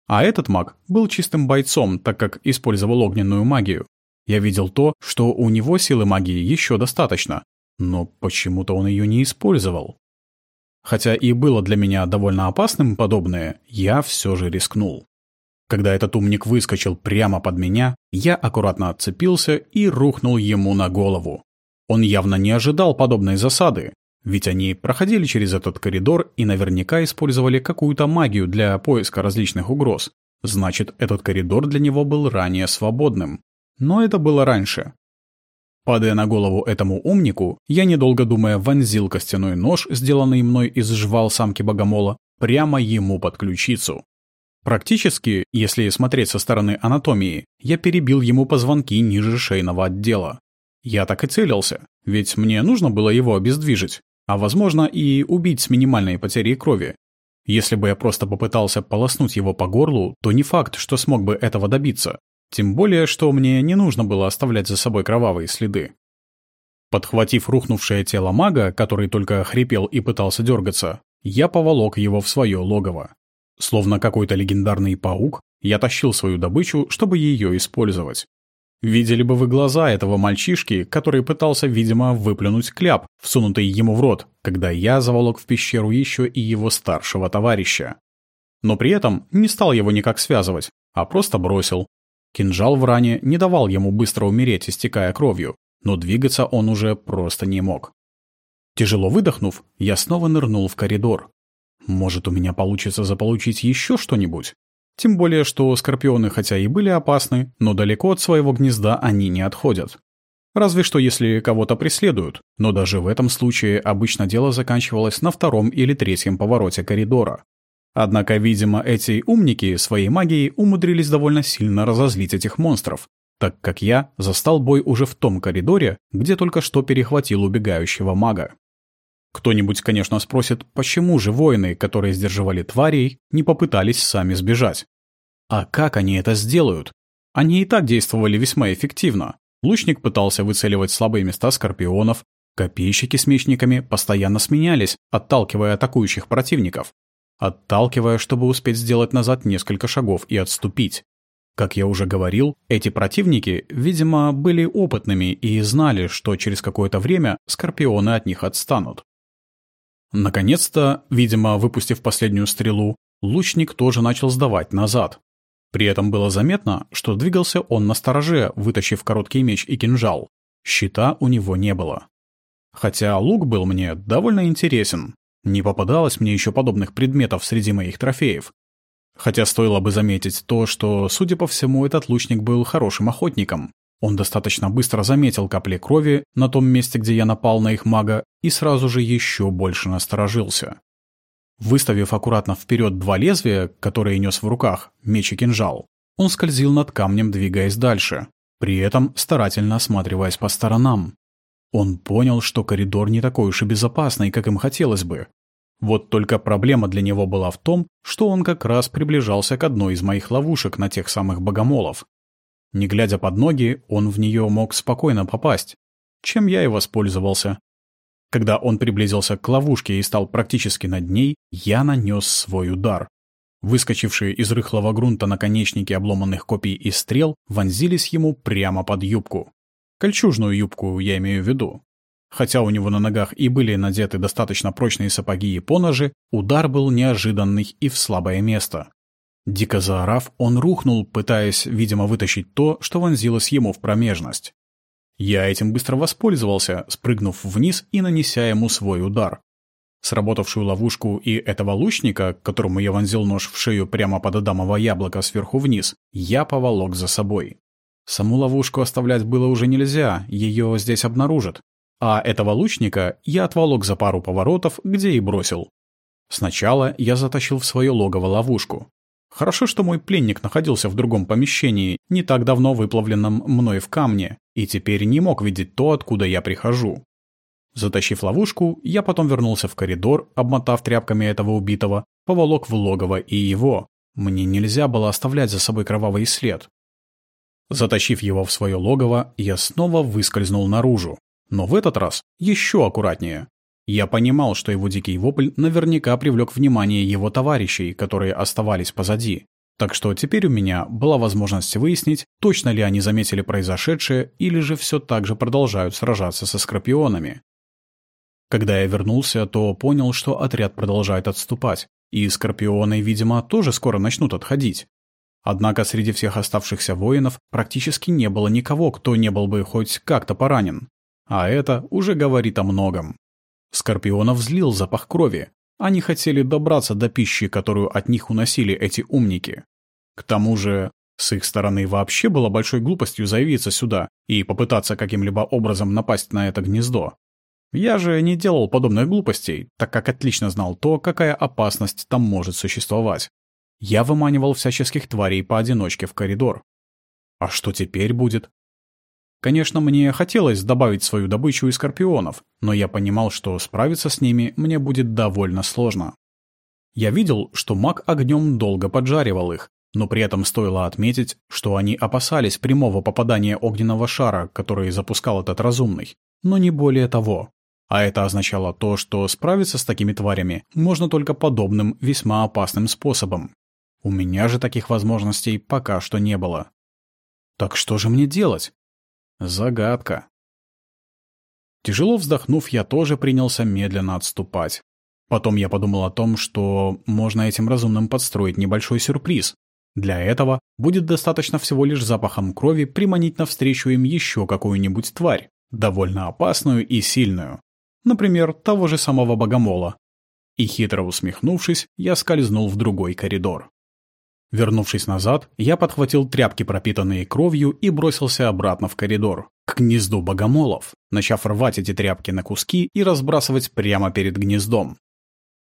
А этот маг был чистым бойцом, так как использовал огненную магию. Я видел то, что у него силы магии еще достаточно, но почему-то он ее не использовал. Хотя и было для меня довольно опасным подобное, я все же рискнул. Когда этот умник выскочил прямо под меня, я аккуратно отцепился и рухнул ему на голову. Он явно не ожидал подобной засады, ведь они проходили через этот коридор и наверняка использовали какую-то магию для поиска различных угроз. Значит, этот коридор для него был ранее свободным. Но это было раньше. Падая на голову этому умнику, я, недолго думая, вонзил костяной нож, сделанный мной из жвал самки богомола, прямо ему под ключицу. Практически, если смотреть со стороны анатомии, я перебил ему позвонки ниже шейного отдела. Я так и целился, ведь мне нужно было его обездвижить, а возможно и убить с минимальной потерей крови. Если бы я просто попытался полоснуть его по горлу, то не факт, что смог бы этого добиться. Тем более, что мне не нужно было оставлять за собой кровавые следы. Подхватив рухнувшее тело мага, который только хрипел и пытался дергаться, я поволок его в свое логово. Словно какой-то легендарный паук, я тащил свою добычу, чтобы ее использовать. Видели бы вы глаза этого мальчишки, который пытался, видимо, выплюнуть кляп, всунутый ему в рот, когда я заволок в пещеру еще и его старшего товарища. Но при этом не стал его никак связывать, а просто бросил. Кинжал в ране не давал ему быстро умереть, истекая кровью, но двигаться он уже просто не мог. Тяжело выдохнув, я снова нырнул в коридор. Может, у меня получится заполучить еще что-нибудь? Тем более, что скорпионы хотя и были опасны, но далеко от своего гнезда они не отходят. Разве что если кого-то преследуют, но даже в этом случае обычно дело заканчивалось на втором или третьем повороте коридора. Однако, видимо, эти умники своей магией умудрились довольно сильно разозлить этих монстров, так как я застал бой уже в том коридоре, где только что перехватил убегающего мага. Кто-нибудь, конечно, спросит, почему же воины, которые сдерживали тварей, не попытались сами сбежать? А как они это сделают? Они и так действовали весьма эффективно. Лучник пытался выцеливать слабые места скорпионов, Копейщики с мечниками постоянно сменялись, отталкивая атакующих противников. Отталкивая, чтобы успеть сделать назад несколько шагов и отступить. Как я уже говорил, эти противники, видимо, были опытными и знали, что через какое-то время скорпионы от них отстанут. Наконец-то, видимо, выпустив последнюю стрелу, лучник тоже начал сдавать назад. При этом было заметно, что двигался он на стороже, вытащив короткий меч и кинжал. Щита у него не было. Хотя лук был мне довольно интересен. Не попадалось мне еще подобных предметов среди моих трофеев. Хотя стоило бы заметить то, что, судя по всему, этот лучник был хорошим охотником. Он достаточно быстро заметил капли крови на том месте, где я напал на их мага, и сразу же еще больше насторожился. Выставив аккуратно вперед два лезвия, которые нес в руках, меч и кинжал, он скользил над камнем, двигаясь дальше, при этом старательно осматриваясь по сторонам. Он понял, что коридор не такой уж и безопасный, как им хотелось бы. Вот только проблема для него была в том, что он как раз приближался к одной из моих ловушек на тех самых богомолов. Не глядя под ноги, он в нее мог спокойно попасть, чем я и воспользовался. Когда он приблизился к ловушке и стал практически над ней, я нанес свой удар. Выскочившие из рыхлого грунта наконечники обломанных копий и стрел вонзились ему прямо под юбку. Кольчужную юбку я имею в виду. Хотя у него на ногах и были надеты достаточно прочные сапоги и поножи, удар был неожиданный и в слабое место. Дико заорав, он рухнул, пытаясь, видимо, вытащить то, что вонзилось ему в промежность. Я этим быстро воспользовался, спрыгнув вниз и нанеся ему свой удар. Сработавшую ловушку и этого лучника, которому я вонзил нож в шею прямо под адамово яблоко сверху вниз, я поволок за собой. Саму ловушку оставлять было уже нельзя, ее здесь обнаружат. А этого лучника я отволок за пару поворотов, где и бросил. Сначала я затащил в свое логово ловушку. Хорошо, что мой пленник находился в другом помещении, не так давно выплавленном мной в камне, и теперь не мог видеть то, откуда я прихожу. Затащив ловушку, я потом вернулся в коридор, обмотав тряпками этого убитого, поволок в логово и его. Мне нельзя было оставлять за собой кровавый след. Затащив его в свое логово, я снова выскользнул наружу. Но в этот раз еще аккуратнее. Я понимал, что его дикий вопль наверняка привлек внимание его товарищей, которые оставались позади. Так что теперь у меня была возможность выяснить, точно ли они заметили произошедшее или же все так же продолжают сражаться со скорпионами. Когда я вернулся, то понял, что отряд продолжает отступать, и скорпионы, видимо, тоже скоро начнут отходить. Однако среди всех оставшихся воинов практически не было никого, кто не был бы хоть как-то поранен. А это уже говорит о многом. Скорпионов злил запах крови. Они хотели добраться до пищи, которую от них уносили эти умники. К тому же, с их стороны вообще было большой глупостью заявиться сюда и попытаться каким-либо образом напасть на это гнездо. Я же не делал подобных глупостей, так как отлично знал то, какая опасность там может существовать. Я выманивал всяческих тварей поодиночке в коридор. А что теперь будет? Конечно, мне хотелось добавить свою добычу из скорпионов, но я понимал, что справиться с ними мне будет довольно сложно. Я видел, что маг огнем долго поджаривал их, но при этом стоило отметить, что они опасались прямого попадания огненного шара, который запускал этот разумный, но не более того. А это означало то, что справиться с такими тварями можно только подобным весьма опасным способом. У меня же таких возможностей пока что не было. Так что же мне делать? Загадка. Тяжело вздохнув, я тоже принялся медленно отступать. Потом я подумал о том, что можно этим разумным подстроить небольшой сюрприз. Для этого будет достаточно всего лишь запахом крови приманить навстречу им еще какую-нибудь тварь, довольно опасную и сильную. Например, того же самого богомола. И хитро усмехнувшись, я скользнул в другой коридор. Вернувшись назад, я подхватил тряпки, пропитанные кровью, и бросился обратно в коридор, к гнезду богомолов, начав рвать эти тряпки на куски и разбрасывать прямо перед гнездом.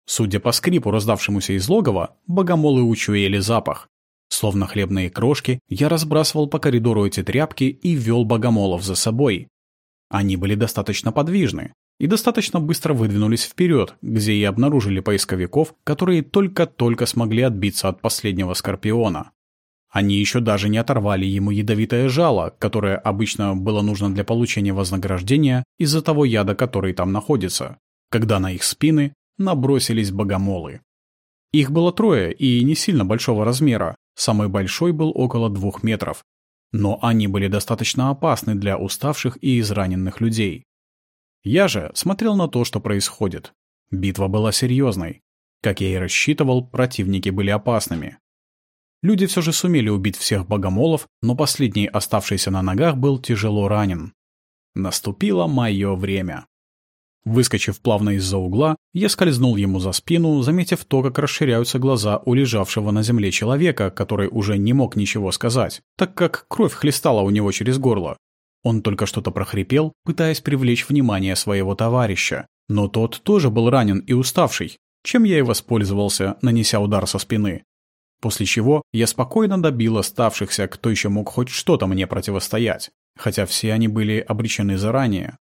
Судя по скрипу, раздавшемуся из логова, богомолы учуяли запах. Словно хлебные крошки, я разбрасывал по коридору эти тряпки и вел богомолов за собой. Они были достаточно подвижны, и достаточно быстро выдвинулись вперед, где и обнаружили поисковиков, которые только-только смогли отбиться от последнего Скорпиона. Они еще даже не оторвали ему ядовитое жало, которое обычно было нужно для получения вознаграждения из-за того яда, который там находится, когда на их спины набросились богомолы. Их было трое и не сильно большого размера, самый большой был около двух метров, но они были достаточно опасны для уставших и израненных людей. Я же смотрел на то, что происходит. Битва была серьезной. Как я и рассчитывал, противники были опасными. Люди все же сумели убить всех богомолов, но последний, оставшийся на ногах, был тяжело ранен. Наступило мое время. Выскочив плавно из-за угла, я скользнул ему за спину, заметив то, как расширяются глаза у лежавшего на земле человека, который уже не мог ничего сказать, так как кровь хлестала у него через горло. Он только что-то прохрипел, пытаясь привлечь внимание своего товарища, но тот тоже был ранен и уставший, чем я и воспользовался, нанеся удар со спины. После чего я спокойно добил оставшихся, кто еще мог хоть что-то мне противостоять, хотя все они были обречены заранее.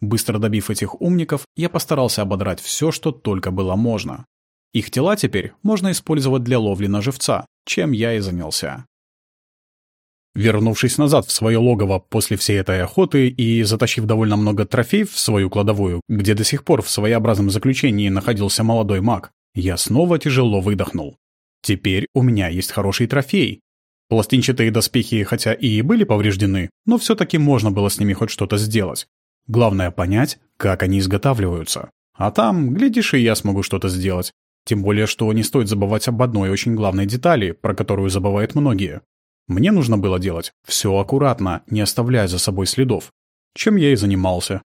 Быстро добив этих умников, я постарался ободрать все, что только было можно. Их тела теперь можно использовать для ловли на живца, чем я и занялся. Вернувшись назад в свое логово после всей этой охоты и затащив довольно много трофеев в свою кладовую, где до сих пор в своеобразном заключении находился молодой маг, я снова тяжело выдохнул. Теперь у меня есть хороший трофей. Пластинчатые доспехи хотя и были повреждены, но все-таки можно было с ними хоть что-то сделать. Главное понять, как они изготавливаются. А там, глядишь, и я смогу что-то сделать. Тем более, что не стоит забывать об одной очень главной детали, про которую забывают многие. Мне нужно было делать все аккуратно, не оставляя за собой следов. Чем я и занимался.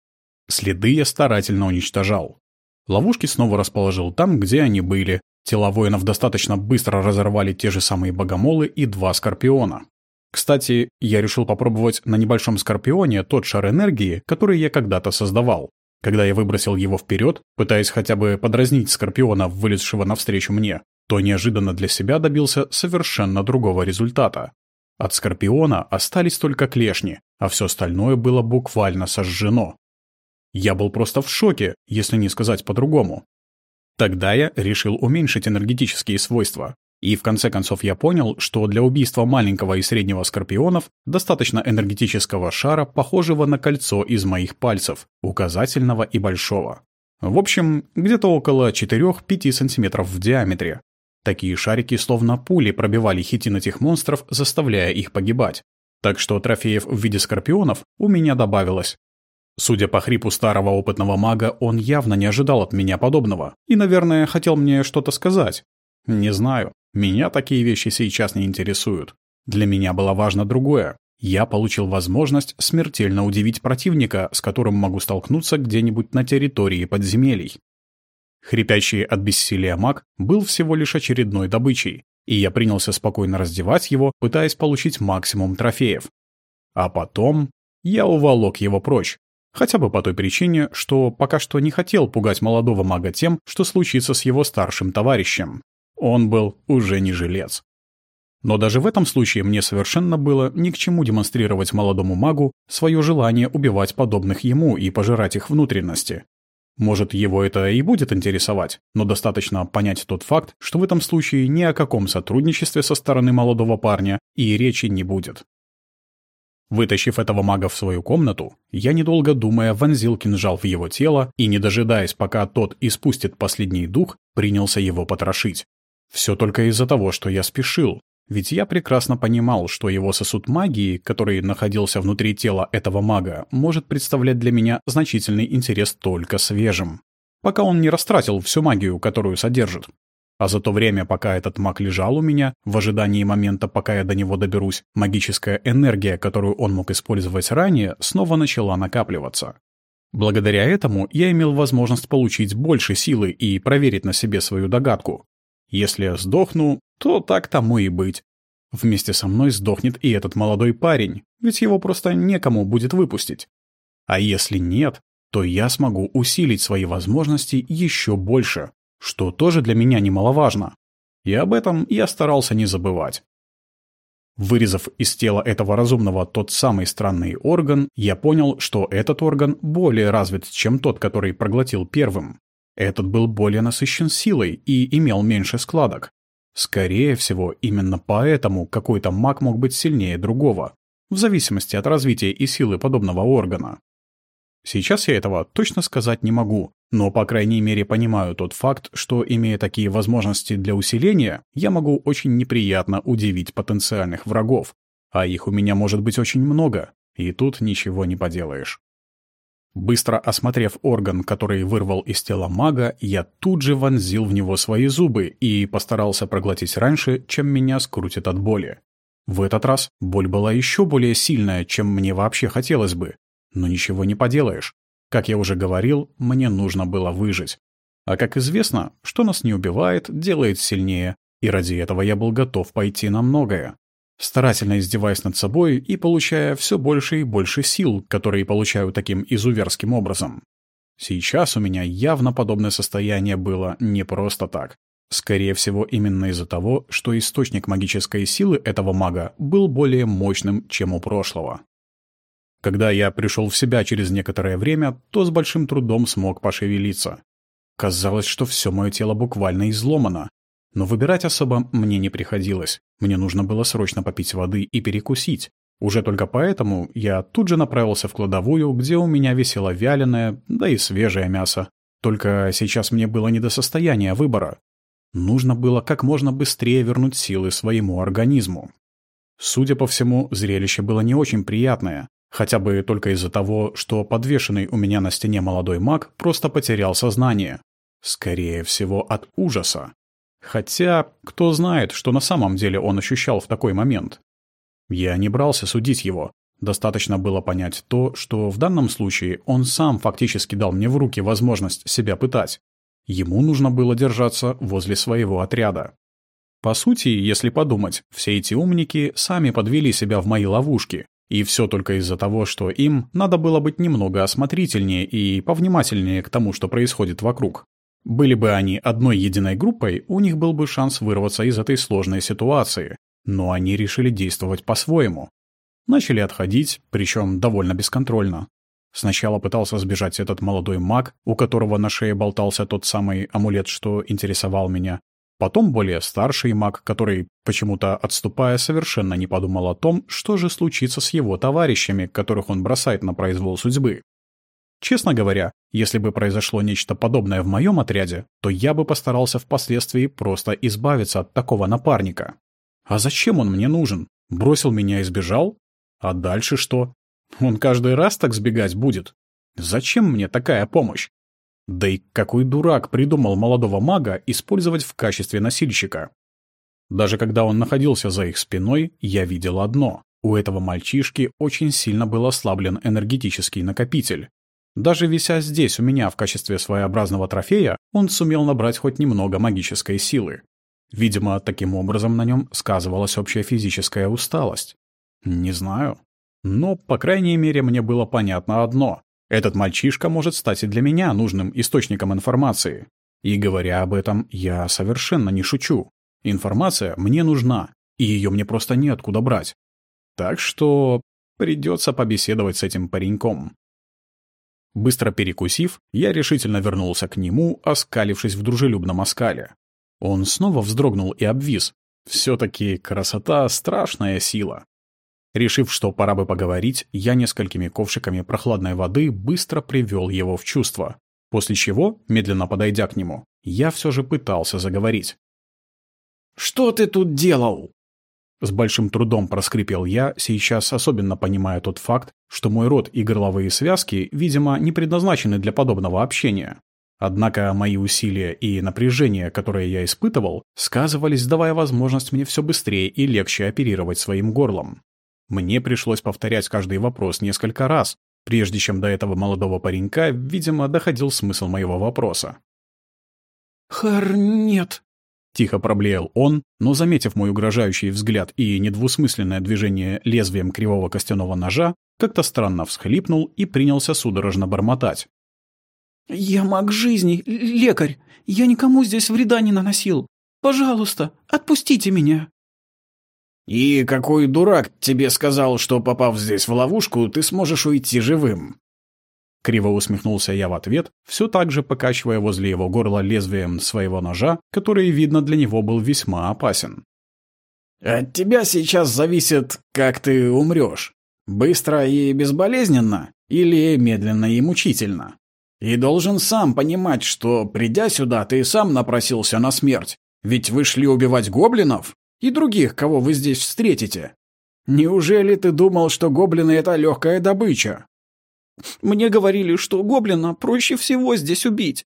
Следы я старательно уничтожал. Ловушки снова расположил там, где они были, Тела воинов достаточно быстро разорвали те же самые богомолы и два скорпиона. Кстати, я решил попробовать на небольшом скорпионе тот шар энергии, который я когда-то создавал. Когда я выбросил его вперед, пытаясь хотя бы подразнить скорпиона, вылезшего навстречу мне, то неожиданно для себя добился совершенно другого результата. От скорпиона остались только клешни, а все остальное было буквально сожжено. Я был просто в шоке, если не сказать по-другому. Тогда я решил уменьшить энергетические свойства. И в конце концов я понял, что для убийства маленького и среднего скорпионов достаточно энергетического шара, похожего на кольцо из моих пальцев, указательного и большого. В общем, где-то около 4-5 сантиметров в диаметре. Такие шарики словно пули пробивали хитин этих монстров, заставляя их погибать. Так что трофеев в виде скорпионов у меня добавилось. Судя по хрипу старого опытного мага, он явно не ожидал от меня подобного и, наверное, хотел мне что-то сказать. Не знаю, меня такие вещи сейчас не интересуют. Для меня было важно другое. Я получил возможность смертельно удивить противника, с которым могу столкнуться где-нибудь на территории подземелий. Хрипящий от бессилия маг был всего лишь очередной добычей, и я принялся спокойно раздевать его, пытаясь получить максимум трофеев. А потом я уволок его прочь, Хотя бы по той причине, что пока что не хотел пугать молодого мага тем, что случится с его старшим товарищем. Он был уже не жилец. Но даже в этом случае мне совершенно было ни к чему демонстрировать молодому магу свое желание убивать подобных ему и пожирать их внутренности. Может, его это и будет интересовать, но достаточно понять тот факт, что в этом случае ни о каком сотрудничестве со стороны молодого парня и речи не будет. Вытащив этого мага в свою комнату, я, недолго думая, вонзил кинжал в его тело и, не дожидаясь, пока тот испустит последний дух, принялся его потрошить. Все только из-за того, что я спешил, ведь я прекрасно понимал, что его сосуд магии, который находился внутри тела этого мага, может представлять для меня значительный интерес только свежим. Пока он не растратил всю магию, которую содержит. А за то время, пока этот маг лежал у меня, в ожидании момента, пока я до него доберусь, магическая энергия, которую он мог использовать ранее, снова начала накапливаться. Благодаря этому я имел возможность получить больше силы и проверить на себе свою догадку. Если я сдохну, то так тому и быть. Вместе со мной сдохнет и этот молодой парень, ведь его просто некому будет выпустить. А если нет, то я смогу усилить свои возможности еще больше что тоже для меня немаловажно. И об этом я старался не забывать. Вырезав из тела этого разумного тот самый странный орган, я понял, что этот орган более развит, чем тот, который проглотил первым. Этот был более насыщен силой и имел меньше складок. Скорее всего, именно поэтому какой-то маг мог быть сильнее другого, в зависимости от развития и силы подобного органа. Сейчас я этого точно сказать не могу, но, по крайней мере, понимаю тот факт, что, имея такие возможности для усиления, я могу очень неприятно удивить потенциальных врагов, а их у меня может быть очень много, и тут ничего не поделаешь. Быстро осмотрев орган, который вырвал из тела мага, я тут же вонзил в него свои зубы и постарался проглотить раньше, чем меня скрутит от боли. В этот раз боль была еще более сильная, чем мне вообще хотелось бы. Но ничего не поделаешь. Как я уже говорил, мне нужно было выжить. А как известно, что нас не убивает, делает сильнее, и ради этого я был готов пойти на многое. Старательно издеваясь над собой и получая все больше и больше сил, которые получаю таким изуверским образом. Сейчас у меня явно подобное состояние было не просто так. Скорее всего, именно из-за того, что источник магической силы этого мага был более мощным, чем у прошлого. Когда я пришел в себя через некоторое время, то с большим трудом смог пошевелиться. Казалось, что все мое тело буквально изломано. Но выбирать особо мне не приходилось. Мне нужно было срочно попить воды и перекусить. Уже только поэтому я тут же направился в кладовую, где у меня висело вяленое, да и свежее мясо. Только сейчас мне было не до состояния выбора. Нужно было как можно быстрее вернуть силы своему организму. Судя по всему, зрелище было не очень приятное. Хотя бы только из-за того, что подвешенный у меня на стене молодой маг просто потерял сознание. Скорее всего, от ужаса. Хотя, кто знает, что на самом деле он ощущал в такой момент. Я не брался судить его. Достаточно было понять то, что в данном случае он сам фактически дал мне в руки возможность себя пытать. Ему нужно было держаться возле своего отряда. По сути, если подумать, все эти умники сами подвели себя в мои ловушки, и все только из-за того, что им надо было быть немного осмотрительнее и повнимательнее к тому, что происходит вокруг. Были бы они одной единой группой, у них был бы шанс вырваться из этой сложной ситуации. Но они решили действовать по-своему. Начали отходить, причем довольно бесконтрольно. Сначала пытался сбежать этот молодой маг, у которого на шее болтался тот самый амулет, что интересовал меня. Потом более старший маг, который, почему-то отступая, совершенно не подумал о том, что же случится с его товарищами, которых он бросает на произвол судьбы. Честно говоря, если бы произошло нечто подобное в моем отряде, то я бы постарался впоследствии просто избавиться от такого напарника. А зачем он мне нужен? Бросил меня и сбежал? А дальше что? Он каждый раз так сбегать будет? Зачем мне такая помощь? Да и какой дурак придумал молодого мага использовать в качестве носильщика? Даже когда он находился за их спиной, я видел одно. У этого мальчишки очень сильно был ослаблен энергетический накопитель. Даже вися здесь у меня в качестве своеобразного трофея, он сумел набрать хоть немного магической силы. Видимо, таким образом на нем сказывалась общая физическая усталость. Не знаю. Но, по крайней мере, мне было понятно одно. Этот мальчишка может стать и для меня нужным источником информации. И говоря об этом, я совершенно не шучу. Информация мне нужна, и ее мне просто неоткуда брать. Так что придется побеседовать с этим пареньком. Быстро перекусив, я решительно вернулся к нему, оскалившись в дружелюбном оскале. Он снова вздрогнул и обвис. Все-таки красота — страшная сила. Решив, что пора бы поговорить, я несколькими ковшиками прохладной воды быстро привел его в чувство. После чего, медленно подойдя к нему, я все же пытался заговорить. «Что ты тут делал?» С большим трудом проскрипел я, сейчас особенно понимая тот факт, что мой рот и горловые связки, видимо, не предназначены для подобного общения. Однако мои усилия и напряжение, которые я испытывал, сказывались, давая возможность мне все быстрее и легче оперировать своим горлом. Мне пришлось повторять каждый вопрос несколько раз, прежде чем до этого молодого паренька, видимо, доходил смысл моего вопроса. «Хар, нет!» — тихо проблеял он, но, заметив мой угрожающий взгляд и недвусмысленное движение лезвием кривого костяного ножа, как-то странно всхлипнул и принялся судорожно бормотать. «Я маг жизни, лекарь. Я никому здесь вреда не наносил. Пожалуйста, отпустите меня». «И какой дурак тебе сказал, что, попав здесь в ловушку, ты сможешь уйти живым?» Криво усмехнулся я в ответ, все так же покачивая возле его горла лезвием своего ножа, который, видно, для него был весьма опасен. «От тебя сейчас зависит, как ты умрешь. Быстро и безболезненно или медленно и мучительно. И должен сам понимать, что, придя сюда, ты сам напросился на смерть. Ведь вы шли убивать гоблинов и других, кого вы здесь встретите. Неужели ты думал, что гоблины — это легкая добыча? Мне говорили, что гоблина проще всего здесь убить.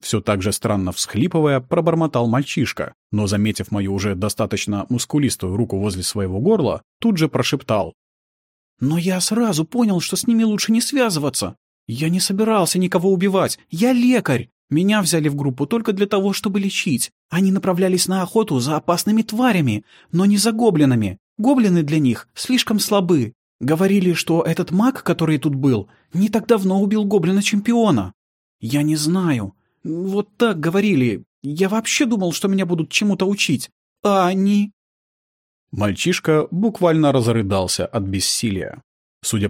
Все так же странно всхлипывая, пробормотал мальчишка, но, заметив мою уже достаточно мускулистую руку возле своего горла, тут же прошептал. «Но я сразу понял, что с ними лучше не связываться. Я не собирался никого убивать. Я лекарь. Меня взяли в группу только для того, чтобы лечить. Они направлялись на охоту за опасными тварями, но не за гоблинами. Гоблины для них слишком слабы. Говорили, что этот маг, который тут был, не так давно убил гоблина-чемпиона. Я не знаю. Вот так говорили. Я вообще думал, что меня будут чему-то учить. А они... Мальчишка буквально разрыдался от бессилия. Судя